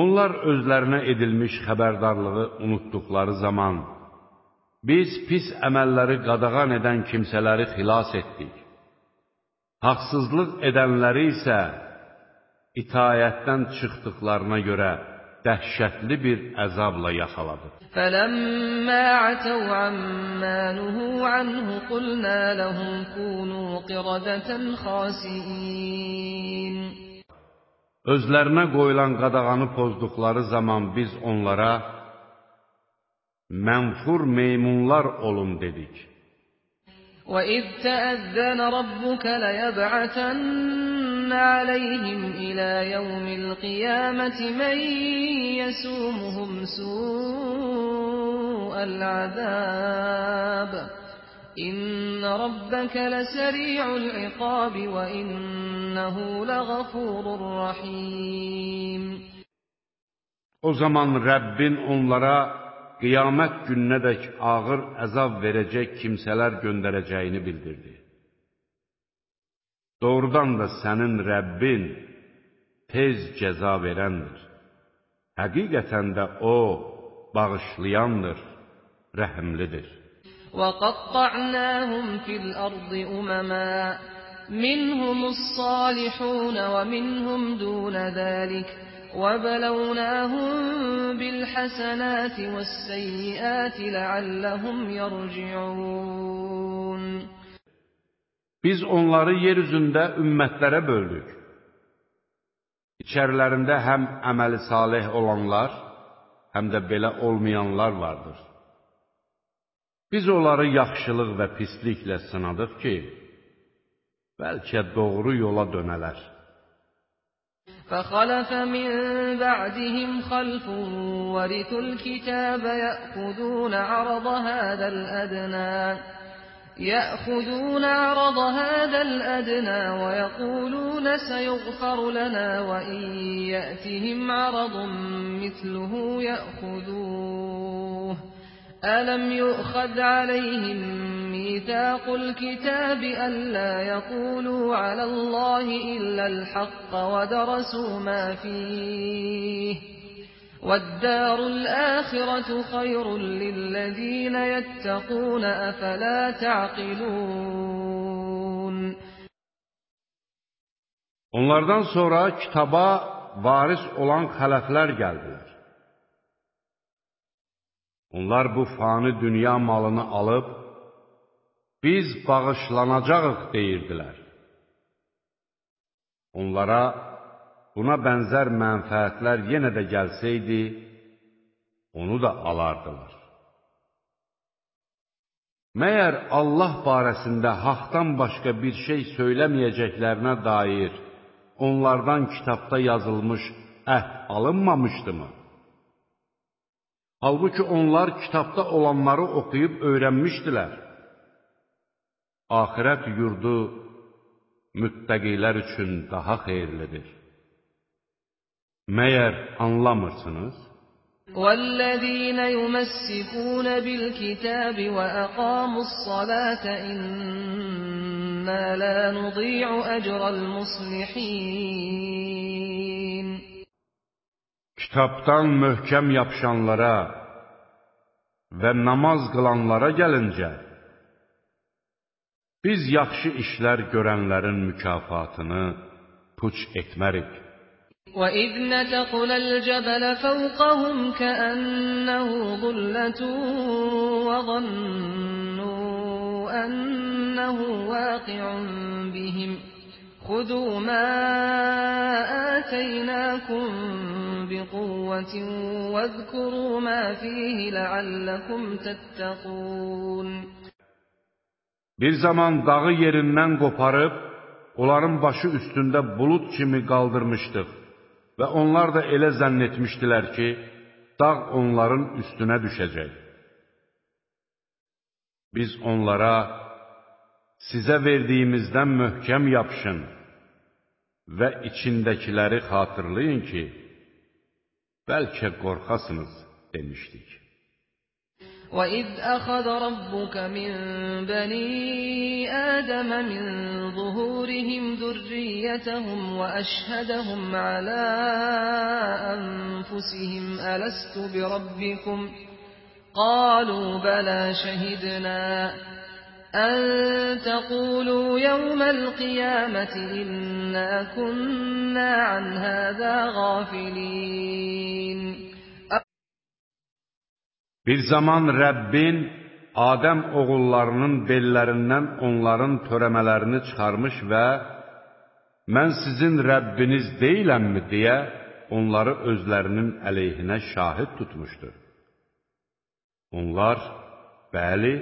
Onlar özlərinə edilmiş xəbərdarlığı unutduqları zaman, biz pis əməlləri qadağan edən kimsələri xilas etdik. Haqsızlıq edənləri isə itayətdən çıxdıqlarına görə dəhşətli bir əzabla yaxaladıq. فَلَمَّا عَتَوْا عَمَّا نُهُوا عَنْهُ قُلْنَا لَهُمْ كُونُوا قِرَدَةً خَاسِئِينَ Özlərinə qoyulan qadağanı pozduqları zaman biz onlara mənfur meymunlar olun dedik. وَإِذْ تَأَذَّنَ رَبُّكَ لَيَبْعَثَنَّ عَلَيْهِمْ إِلَى يَوْمِ الْقِيَامَةِ مَن يَسُومُهُمْ سُوءَ الْعَذَابِ İnna rabbeke leseri'ul iqabi ve innehu leğafurur rahim. O zaman Rəbbin onlara qiyamət gününədək ağır əzab verəcək kimsələr göndərəcəyini bildirdi. Doğrudan da sənin Rəbbin tez cəza verəndir. Həqiqətən də O bağışlayandır, rəhimlidir. وَقَطَّعْنَاهُمْ فِي الْأَرْضِ أُمَمًا مِّنْهُمُ الصَّالِحُونَ وَمِنْهُمْ دُونَ ذَلِكَ وَبَلَوْنَاهُم بِالْحَسَنَاتِ وَالسَّيِّئَاتِ لَعَلَّهُمْ يَرْجِعُونَ Biz onları yer üzündə ümmətlərə böldük. İçərilərində həm əməli salih olanlar, həm də belə olmayanlar vardır. Biz onları yaxşılıq və pisliklə sınadıq ki, bəlkə doğru yola dönələr. فَخَلَفَ مِن بَعْدِهِمْ خَلْفٌ وَرِثُوا الْكِتَابَ يَأْخُذُونَ عَرَضَ هَٰذَا الْأَدْنَىٰ يَأْخُذُونَ عَرَضَ هَٰذَا الْأَدْنَىٰ وَيَقُولُونَ سَيُغْفَرُ لَنَا وَإِن يَأْتِهِمْ عَرَضٌ مِّثْلُهُ يَأْخُذُوهُ ۚ أَلَمْ يُؤْخَذْ عَلَيْهِم مِّيثَاقُ الْكِتَابِ أَلَّا يَقُولُوا عَلَى اللَّهِ إِلَّا الْحَقَّ وَدَرَسُوا مَا فِيهِ ۗ وَالدَّارُ الْآخِرَةُ خَيْرٌ لِّلَّذِينَ يَتَّقُونَ ۗ أَفَلَا تَعْقِلُونَ Onlardan sonra kitaba varis olan xələflər gəldilər. Onlar bu fani dünya malını alıb, biz bağışlanacağıq deyirdilər. Onlara buna bənzər mənfəətlər yenə də gəlsəydi, onu da alardılar. Məyər Allah barəsində haqdan başqa bir şey söyləməyəcəklərinə dair onlardan kitabda yazılmış əhd alınmamışdımı? Halbuki onlar kitabda olanları oxuyub öyrənmişdilər. Axirət yurdu müttəqilər üçün daha xeyirlidir. Məyər anlamırsınız? وَالَّذِينَ يُمَسِّكُونَ بِالْكِتَابِ وَأَقَامُوا الصَّلَاةَ إِنَّا لَا نُضِيعُ أَجْرَ الْمُصْلِحِينَ Kitabdan möhkəm yapışanlara və namaz qılanlara gəlincə, biz yaxşı işlər görənlərin mükafatını puç etmərik. وَإِذْ نَتَقْنَا الْجَبَلَ فَوْقَهُمْ كَأَنَّهُ ظُلَّةٌ وَظَنُّوا أَنَّهُ وَاقِعٌ بِهِمْ خُذُوا مَا آتَيْنَاكُم بِقُوَّةٍ وَاذْكُرُوا مَا فِيهِ لَعَلَّكُمْ تَتَّقُونَ Bir zaman dağı yerindən qoparıb, onların başı üstündə bulud kimi qaldırmışdıq və onlar da elə zənn etmişdilər ki, dağ onların üstünə düşəcək. Biz onlara, sizə verdiyimizdən möhkəm yapışın və içindəkiləri xatırlayın ki, bəlkə qorxasınız demişdik. وَإِذْ أَخَذَ رَبُّكَ مِنْ بَنِي آدَمَ مِنْ ظُهُورِهِمْ ذُرِّيَّتَهُمْ وَأَشْهَدَهُمْ عَلَى أَنْفُسِهِمْ أَلَسْتُ بِرَبِّكُمْ قَالُوا بَلَى شَهِدْنَا أَنْ تَقُولُوا يَوْمَ الْقِيَامَةِ إِنَّا كُنَّا عَنْ هَذَا غَافِلِينَ Bir zaman Rəbbin Adəm oğullarının bellərindən onların törəmələrini çıxarmış və mən sizin Rəbbiniz deyiləmmi deyə onları özlərinin əleyhinə şahid tutmuşdur. Onlar, bəli,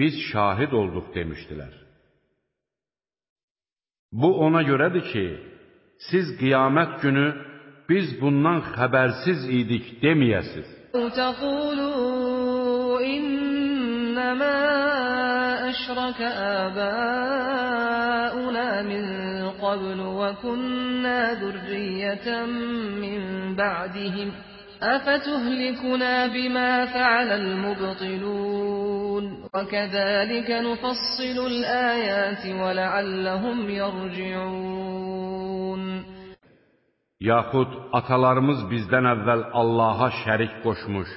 biz şahit olduk demişdilər. Bu ona görədir ki, siz qiyamət günü biz bundan xəbərsiz idik deməyəsiz. Təqulu innəmə əşrəkə əbəuna min qablu və kunnə zürriyyətən min bə'dihim. أفتهلكنا بما فعل المبطلون وكذلك نفصل الآيات ولعلهم يرجعون Yaxud atalarımız bizdən əvvəl Allaha şərik qoşmuş,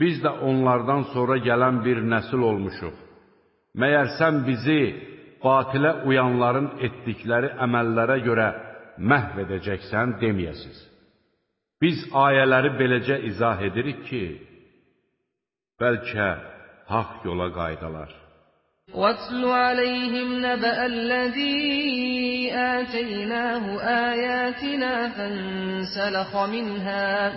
biz də onlardan sonra gələn bir nəsil olmuşuq. Məyər sən bizi batilə uyanların etdikləri əməllərə görə məhv edəcəksən deməyəsiz. Biz ayələri beləcə izah edirik ki, bəlkə haqq yola qaydalar. وَاتْلُ عَلَيْهِمْ نَبَأَ الَّذِي آتَيْنَاهُ آيَاتِنَا فَانسَلَخَ مِنْهَا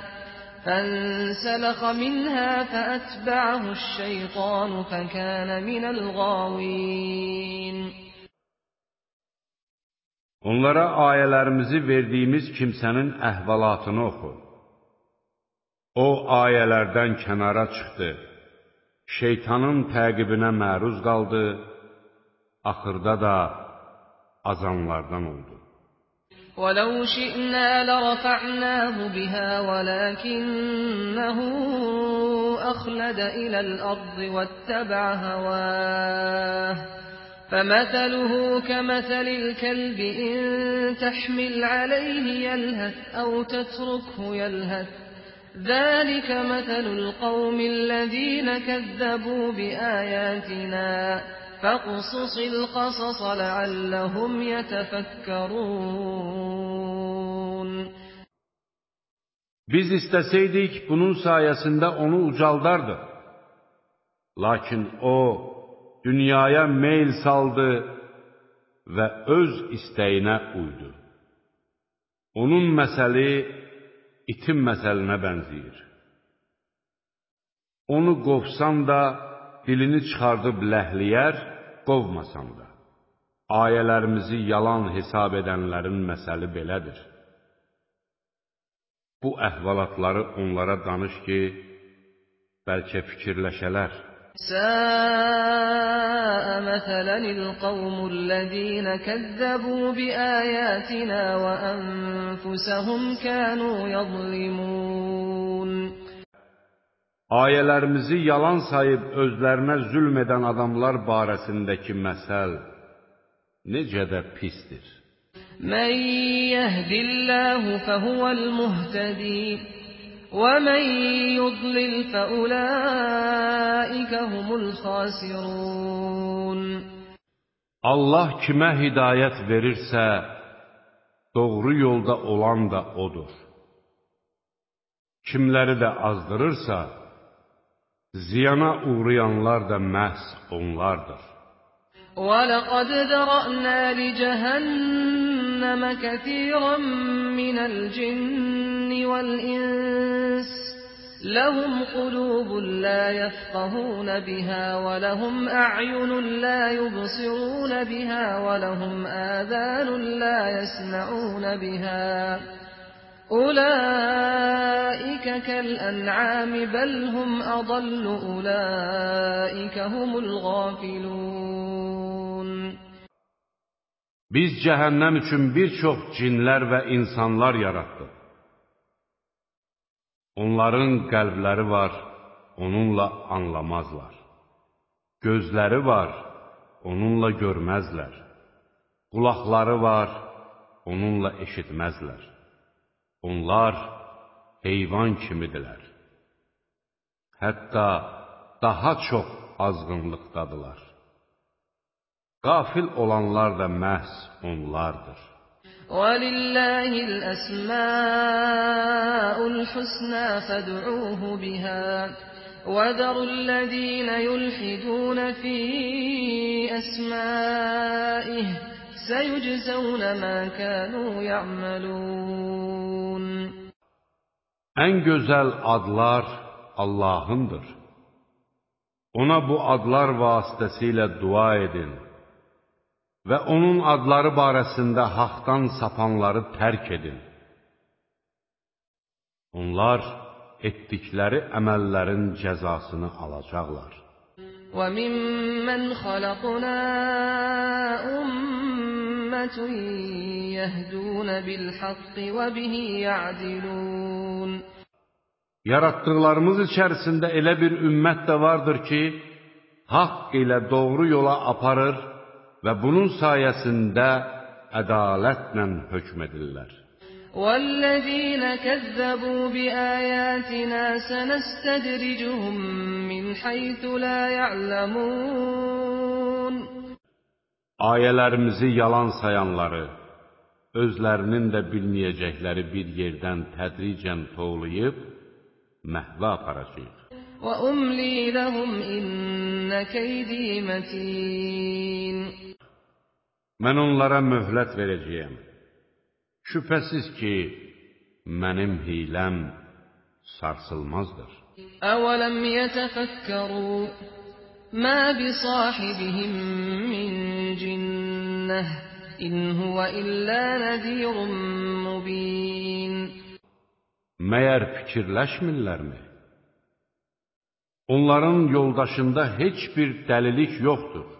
فانسلخ منها فأتبعه الشيطان فكان من الغاوين Onlara ayələrimizi verdiyimiz kimsənin əhvalatını oxu. O ayələrdən kənara çıxdı, şeytanın təqibinə məruz qaldı, axırda da azanlardan oldu. وَلَوْ شِئْنَا لَرَفَعْنَاهُ بِهَا وَلَكِنَّهُ أَخْلَدَ إِلَى الْأَرْضِ وَاتَّبَعَ هَوَاهُ فَمَثَلُهُ كَمَثَلِ الْكَلْبِ إِن تَحْمِلْ عَلَيْهِ يَلْهَثْ أَوْ تَتْرُكْهُ يَلْهَث. ذَلِكَ مَثَلُ الْقَوْمِ الَّذِينَ كَذَّبُوا بِآيَاتِنَا. فَاقْصُصِ الْقَصَصَ لَعَلَّهُمْ يَتَفَكَّرُونَ. Biz istəsəydik, bunun sayəsində onu ucaldardıq. Lakin o, dünyaya meyl saldı və öz istəyinə uydu. Onun məsəli itin məsəlinə bənzəyir. Onu qovsan da, dilini çıxardıb ləhliyər, qovmasan da. Ayələrimizi yalan hesab edənlərin məsəli belədir. Bu əhvalatları onlara danış ki, bəlkə fikirləşələr. ساء مثلا القوم الذين كذبوا بآياتنا وأنفسهم كانوا يظلمون Ayələrimizi yalan sayıb özlərinə zülm edən adamlar barəsindəki məsəl necə də pisdir. Mən yehdillahu fehuvel muhtedi və mən yudlil feulaikə humul xasirun. Allah kimə hidayət verirsə, doğru yolda olan da odur. Kimləri də azdırırsa, ziyana uğrayanlar da məhz onlardır. وَلَقَدْ ذَرَأْنَا لِجَهَنَّمَ كَثِيرًا مِنَ الْجِنِّ وَالْإِنسِ لَهُمْ قُلُوبٌ لَا يَفْقَهُونَ بِهَا وَلَهُمْ أَعْيُنٌ لَا يُبْصِرُونَ بِهَا وَلَهُمْ آذَانٌ لَا يَسْمَعُونَ بِهَا أولئك كالأنعام بل هم أضل أولئك هم الغافلون Biz cəhənnəm üçün bir çox cinlər və insanlar yaratdıq. Onların qəlbləri var, onunla anlamazlar. Gözləri var, onunla görməzlər. Qulaqları var, onunla eşitməzlər. Onlar heyvan kimidirlər. Hətta daha çox azğınlıqdadılar. Qafil olanlar da məhz onlardır. وَلِلَّهِ الْأَسْمَاءُ الْحُسْنَى فَادْعُوهُ بِهَا. وَذَرُوا الَّذِينَ يُلْحِدُونَ فِي أَسْمَائِهِ سَيُجْزَوْنَ مَا كَانُوا يَعْمَلُونَ. Ən gözəl adlar Allahındır. Ona bu adlar vasitəsilə dua edin. və onun adları barəsində haqdan sapanları tərk edin. Onlar etdikləri əməllərin cəzasını alacaqlar. وَمِمَّنْ خَلَقْنَا أُمَّةٌ يَهْدُونَ بِالْحَقِّ وَبِهِ يَعْدِلُونَ Yaratdıqlarımız içərisində elə bir ümmət də vardır ki, haqq ilə doğru yola aparır və bunun sayəsində ədalətlə hökm edirlər. وَالَّذِينَ كَذَّبُوا بِآيَاتِنَا سَنَسْتَدْرِجُهُم مِّنْ حَيْثُ لَا يَعْلَمُونَ Ayələrimizi yalan sayanları, özlərinin də bilməyəcəkləri bir yerdən tədricən tovlayıb, məhvə aparacaq. وَأُمْلِي لَهُمْ إِنَّ كَيْدِي مَتِينٌ Mən onlara möhlət verəcəyəm. Şübhəsiz ki, mənim hiləm sarsılmazdır. Əvələm yətəfəkkəru mə bi sahibihim min cinnəh in huvə illə nəzirun mubin. Məyər fikirləşmirlərmi? Onların yoldaşında heç bir dəlilik yoxdur.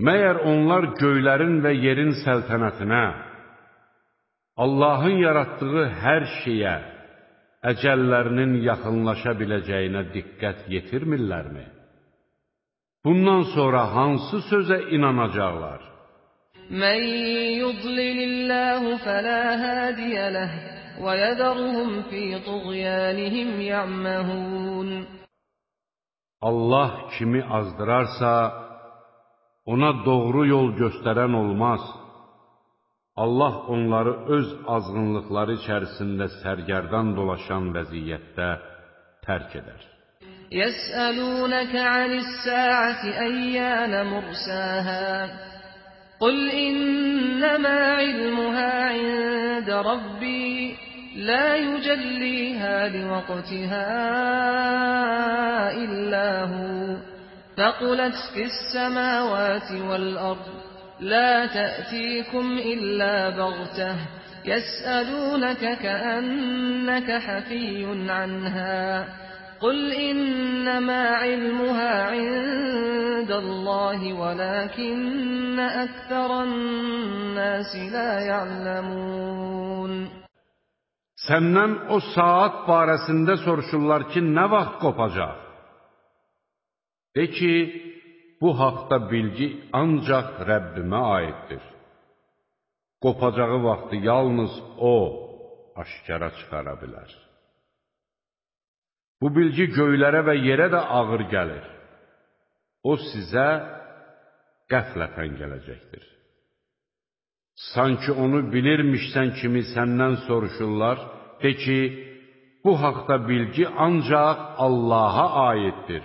Məyər onlar göylərin və yerin səltənətinə, Allahın yaratdığı hər şeyə, əcəllərinin yaxınlaşa biləcəyinə diqqət yetirmirlərmi? Bundan sonra hansı sözə inanacaqlar? Mən yudlililləhu fələ hədiyələh və yədəruhum fi tuğyanihim yə'məhun Allah kimi azdırarsa, ona doğru yol göstərən olmaz. Allah onları öz azğınlıqları içərisində sərgərdan dolaşan vəziyyətdə tərk edər. يَسْأَلُونَكَ عَنِ السَّاعَةِ أَيَّانَ مُرْسَاهَا قُلْ إِنَّمَا عِلْمُهَا عِندَ رَبِّي لَا يُجَلِّيهَا لِوَقْتِهَا إِلَّا هُوَ ثَقُلَتْ فِي السَّمَاوَاتِ وَالْأَرْضِ. لَا تَأْتِيكُمْ إِلَّا بَغْتَةً. يَسْأَلُونَكَ كَأَنَّكَ حَفِيٌّ عَنْهَا. قُلْ إِنَّمَا عِلْمُهَا عِندَ اللَّهِ وَلَكِنَّ أَكْثَرَ النَّاسِ لَا يَعْلَمُونَ. Səndən o saat barəsində soruşurlar ki, nə vaxt qopacaq? De ki, bu haqda bilgi ancaq Rəbbimə aiddir. Qopacağı vaxtı yalnız O aşkara çıxara bilər. Bu bilgi göylərə və yerə də ağır gəlir. O sizə qəflətən gələcəkdir. Sanki onu bilirmişsən kimi səndən soruşurlar, de ki, bu haqda bilgi ancaq Allaha aiddir.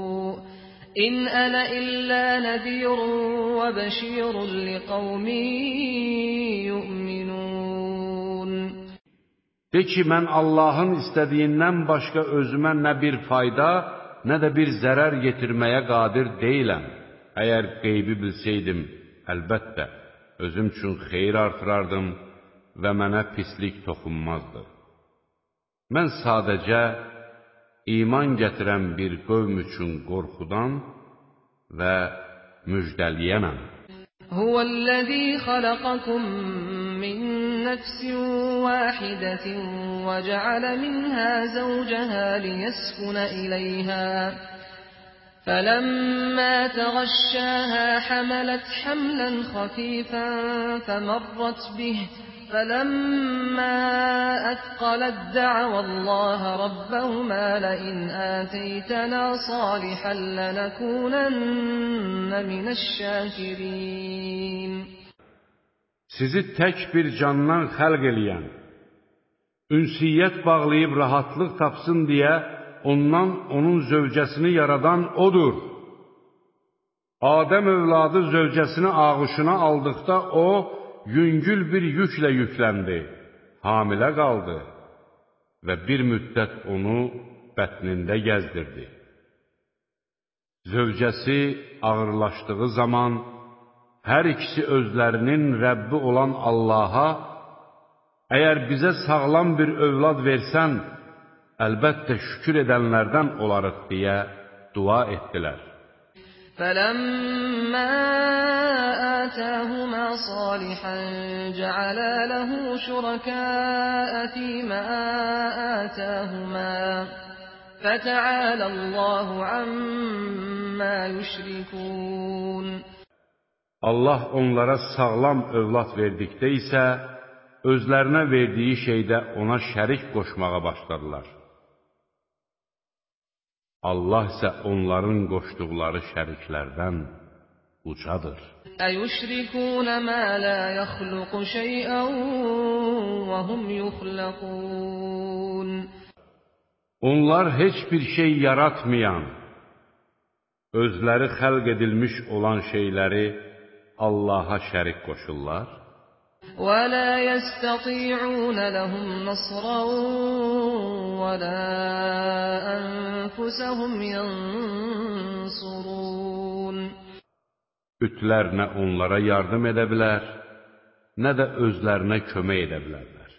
İn ənə illə nədirun və bəşirun liqavmi yu'minun. De ki, mən Allahın istədiyindən başqa özümə nə bir fayda, nə də bir zərər yetirməyə qadir deyiləm. Əgər qeybi bilseydim, əlbəttə, özüm üçün xeyir artırardım və mənə pislik toxunmazdı. Mən sadəcə iman gətirən bir qövm üçün qorxudan və müjdəliyənəm. Huvəl-ləzî xalaqakum min nəfsin vâhidətin və cəalə minhə zəvcəhə liyəskünə iləyhə فلما تغشاها حملت حملا خفيفا فمرت به فلما أثقلت دعوا الله ربهما لئن آتيتنا صالحا لنكونن من الشاكرين Sizi tək bir candan xəlq eləyən, ünsiyyət bağlayıb rahatlıq tapsın deyə ondan onun zövcəsini yaradan odur. Adəm övladı zövcəsini ağuşuna aldıqda o, yüngül bir yüklə yükləndi, hamilə qaldı və bir müddət onu bətnində gəzdirdi. Zövcəsi ağırlaşdığı zaman hər ikisi özlərinin Rəbbi olan Allaha, əgər bizə sağlam bir övlad versən, əlbəttə şükür edənlərdən olarıq deyə dua etdilər. فَلَمَّا آتَاهُمَا صَالِحًا جَعَلَا لَهُ شُرَكَاءَ فِيمَا آتَاهُمَا فَتَعَالَى اللَّهُ عَمَّا يُشْرِكُونَ Allah onlara sağlam övlad verdikdə isə özlərinə verdiyi şeydə ona şərik qoşmağa başladılar. Allah isə onların qoşduqları şəriklərdən ucadır. Əyüşrikûne mə lə yəxluqu şeyən və hum yuxlaqun. Onlar heç bir şey yaratmayan, özləri xəlq edilmiş olan şeyləri Allaha şərik qoşurlar. ولا يستطيعون لهم نصرا ولا أنفسهم ينصرون Bütlər nə onlara yardım edə bilər, nə də özlərinə kömək edə bilərlər.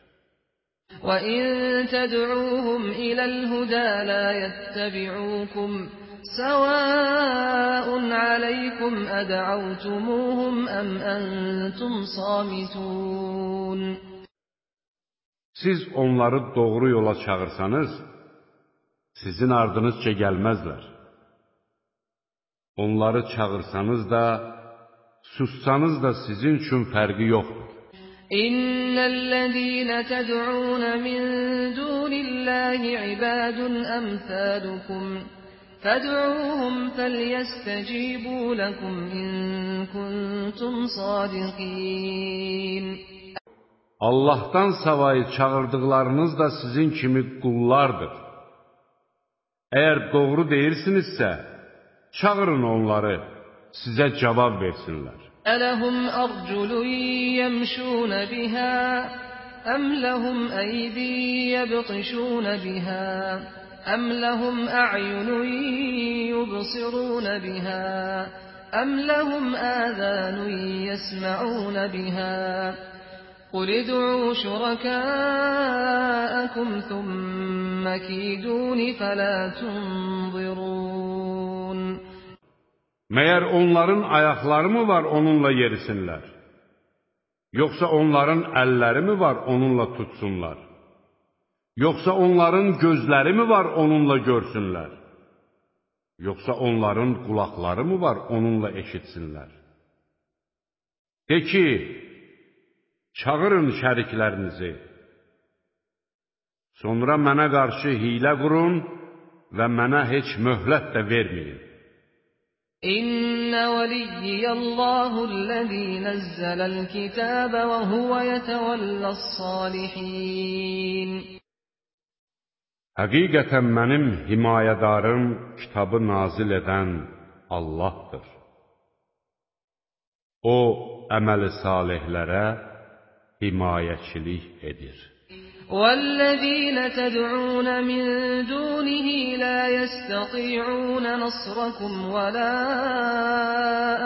وَإِن تَدْعُوهُمْ إِلَى الْهُدَى لَا يَتَّبِعُوكُمْ سواء عليكم أدعوتموهم أم أنتم صامتون Siz onları doğru yola çağırsanız, sizin ardınızca gəlməzlər. Onları çağırsanız da, sussanız da sizin üçün fərqi yoxdur. İnnellezîne ted'ûne min dûnillâhi ibâdun emsâlukum. فَادْعُوهُمْ فَلْيَسْتَجِيبُوا لَكُمْ إِن كُنتُمْ صَادِقِينَ Allahdan savayı çağırdıqlarınız da sizin kimi qullardır. Əgər doğru deyirsinizsə, çağırın onları, sizə cavab versinlər. Ələhum ərculun yemşun biha, əm ləhum əydi yebqişun biha, əm ləhum əyunun yubsirun biha, əm ləhum əzanun yesma'un biha. قل ادعوا شركاءكم ثم كيدون فلا تنظرون Məyər onların ayaqları mı var onunla yerisinlər? Yoxsa onların əlləri mi var onunla tutsunlar? Yoxsa onların gözləri mi var onunla görsünlər? Yoxsa onların qulaqları mı var onunla eşitsinlər? De ki, çağırın şəriklərinizi. Sonra mənə qarşı hiylə qurun və mənə heç möhlət də verməyin. İnne veliyyiyallahu-llezî nezzelel kitâbe ve huve yetevellâ's-sâlihin. Həqiqətən mənim himayədarım kitabı nazil edən Allahdır. O, əməli salihlərə himayəçilik edir. وَالَّذِينَ تَدْعُونَ مِن دُونِهِ لَا يَسْتَطِيعُونَ نَصْرَكُمْ وَلَا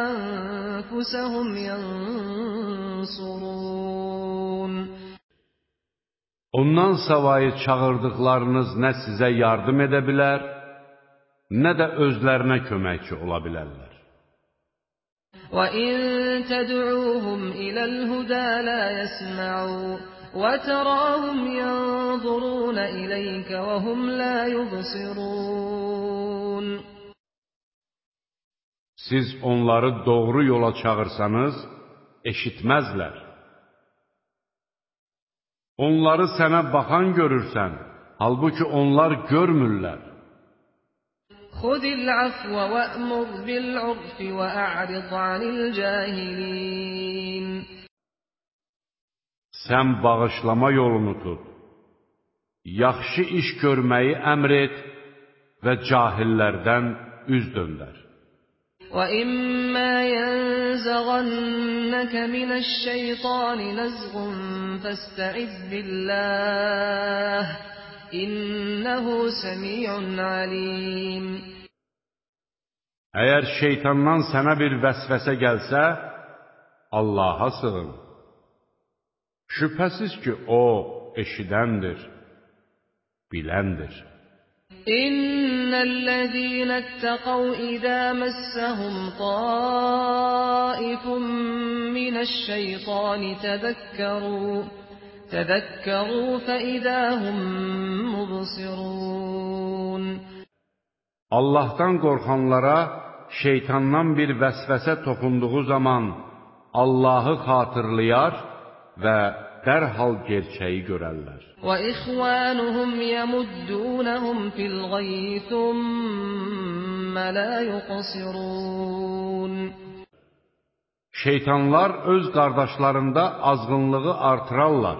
أَنفُسَهُمْ يَنصُرُونَ Ondan savayı çağırdıqlarınız nə sizə yardım edə bilər, nə də özlərinə köməkçi ola bilərlər. وَإِن تَدْعُوهُمْ إِلَى الْهُدَى لَا يَسْمَعُوا وَتَرَاهُمْ يَنظُرُونَ إِلَيْكَ وَهُمْ لَا يُبْصِرُونَ Siz onları doğru yola çağırsanız, eşitməzlər. Onları sənə baxan görürsən, halbuki onlar görmürlər. خُذِ الْعَفْوَ وَأْمُرْ بِالْعُرْفِ وَأَعْرِضْ عَنِ الْجَاهِلِينَ Sən bağışlama yolunu tut. Yaxşı iş görməyi əmr et və cahillərdən üz döndər. وَإِمَّا يَنزَغَنَّكَ مِنَ الشَّيْطَانِ نَزْغٌ فَاسْتَعِذْ بِاللَّهِ İnnehu semiyun alim. Əgər şeytandan sənə bir vəsvəsə gəlsə, Allaha sığın. Şübhəsiz ki, o eşidəndir, biləndir. İnnellezîne ittaqav izâ messahum taifun mineşşeytâni tezekkerû. tezekkerû feizâ hum mubsirûn Allahdan qorxanlara şeytandan bir vəsvəsə toxunduğu zaman Allahı xatırlayar və dərhal gerçəyi görərlər. وَإِخْوَانُهُمْ يَمُدُّونَهُمْ فِي الْغَيِّ ثُمَّ لَا يُقْصِرُونَ Şeytanlar öz qardaşlarında azğınlığı artırarlar.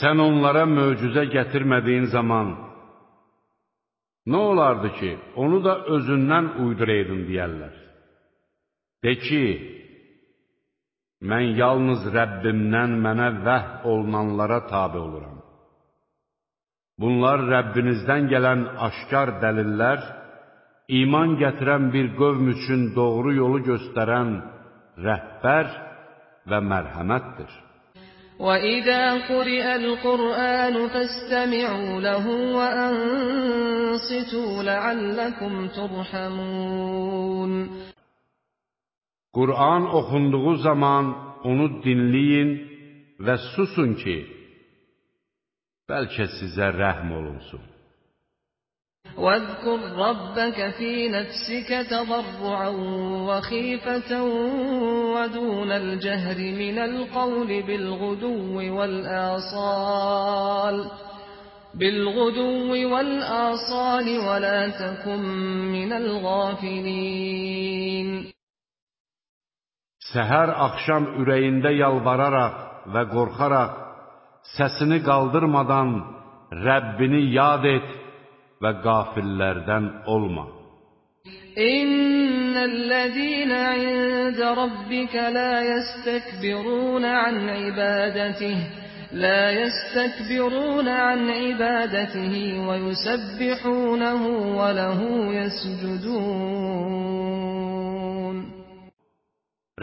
Sən onlara möcüzə gətirmədiyin zaman nə olardı ki, onu da özündən uyduraydın deyərlər. De ki, mən yalnız Rəbbimdən mənə vəh olunanlara tabi oluram. Bunlar Rəbbinizdən gələn aşkar dəlillər, iman gətirən bir qövm üçün doğru yolu göstərən rəhbər və mərhəmətdir. وَإِذَا قُرِئَ الْقُرْآنُ فَاسْتَمِعُوا لَهُ وَأَنصِتُوا لَعَلَّكُمْ تُرْحَمُونَ Qur'an oxunduğu zaman onu dinləyin və susun ki, bəlkə sizə rəhm olunsun. واذكر ربك في نفسك تضرعا وخيفة ودون الجهر من القول بالغدو والآصال بالغدو والآصال ولا تكن من الغافلين. Səhər axşam ürəyində yalvararaq və qorxaraq səsini qaldırmadan Rəbbini yad et. Və qafillərdən olma. İnnellezîne inde rabbike la yestekbirûne an ibadetihi an ibadetihi ve yusebbihunehu ve lehu yescudûn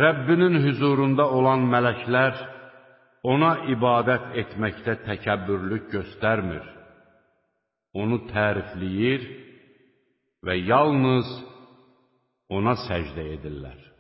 Rəbbinin hüzurunda olan mələklər ona ibadət etməkdə təkəbbürlük göstərmir. Onu tərifləyir və yalnız ona səcdə edirlər.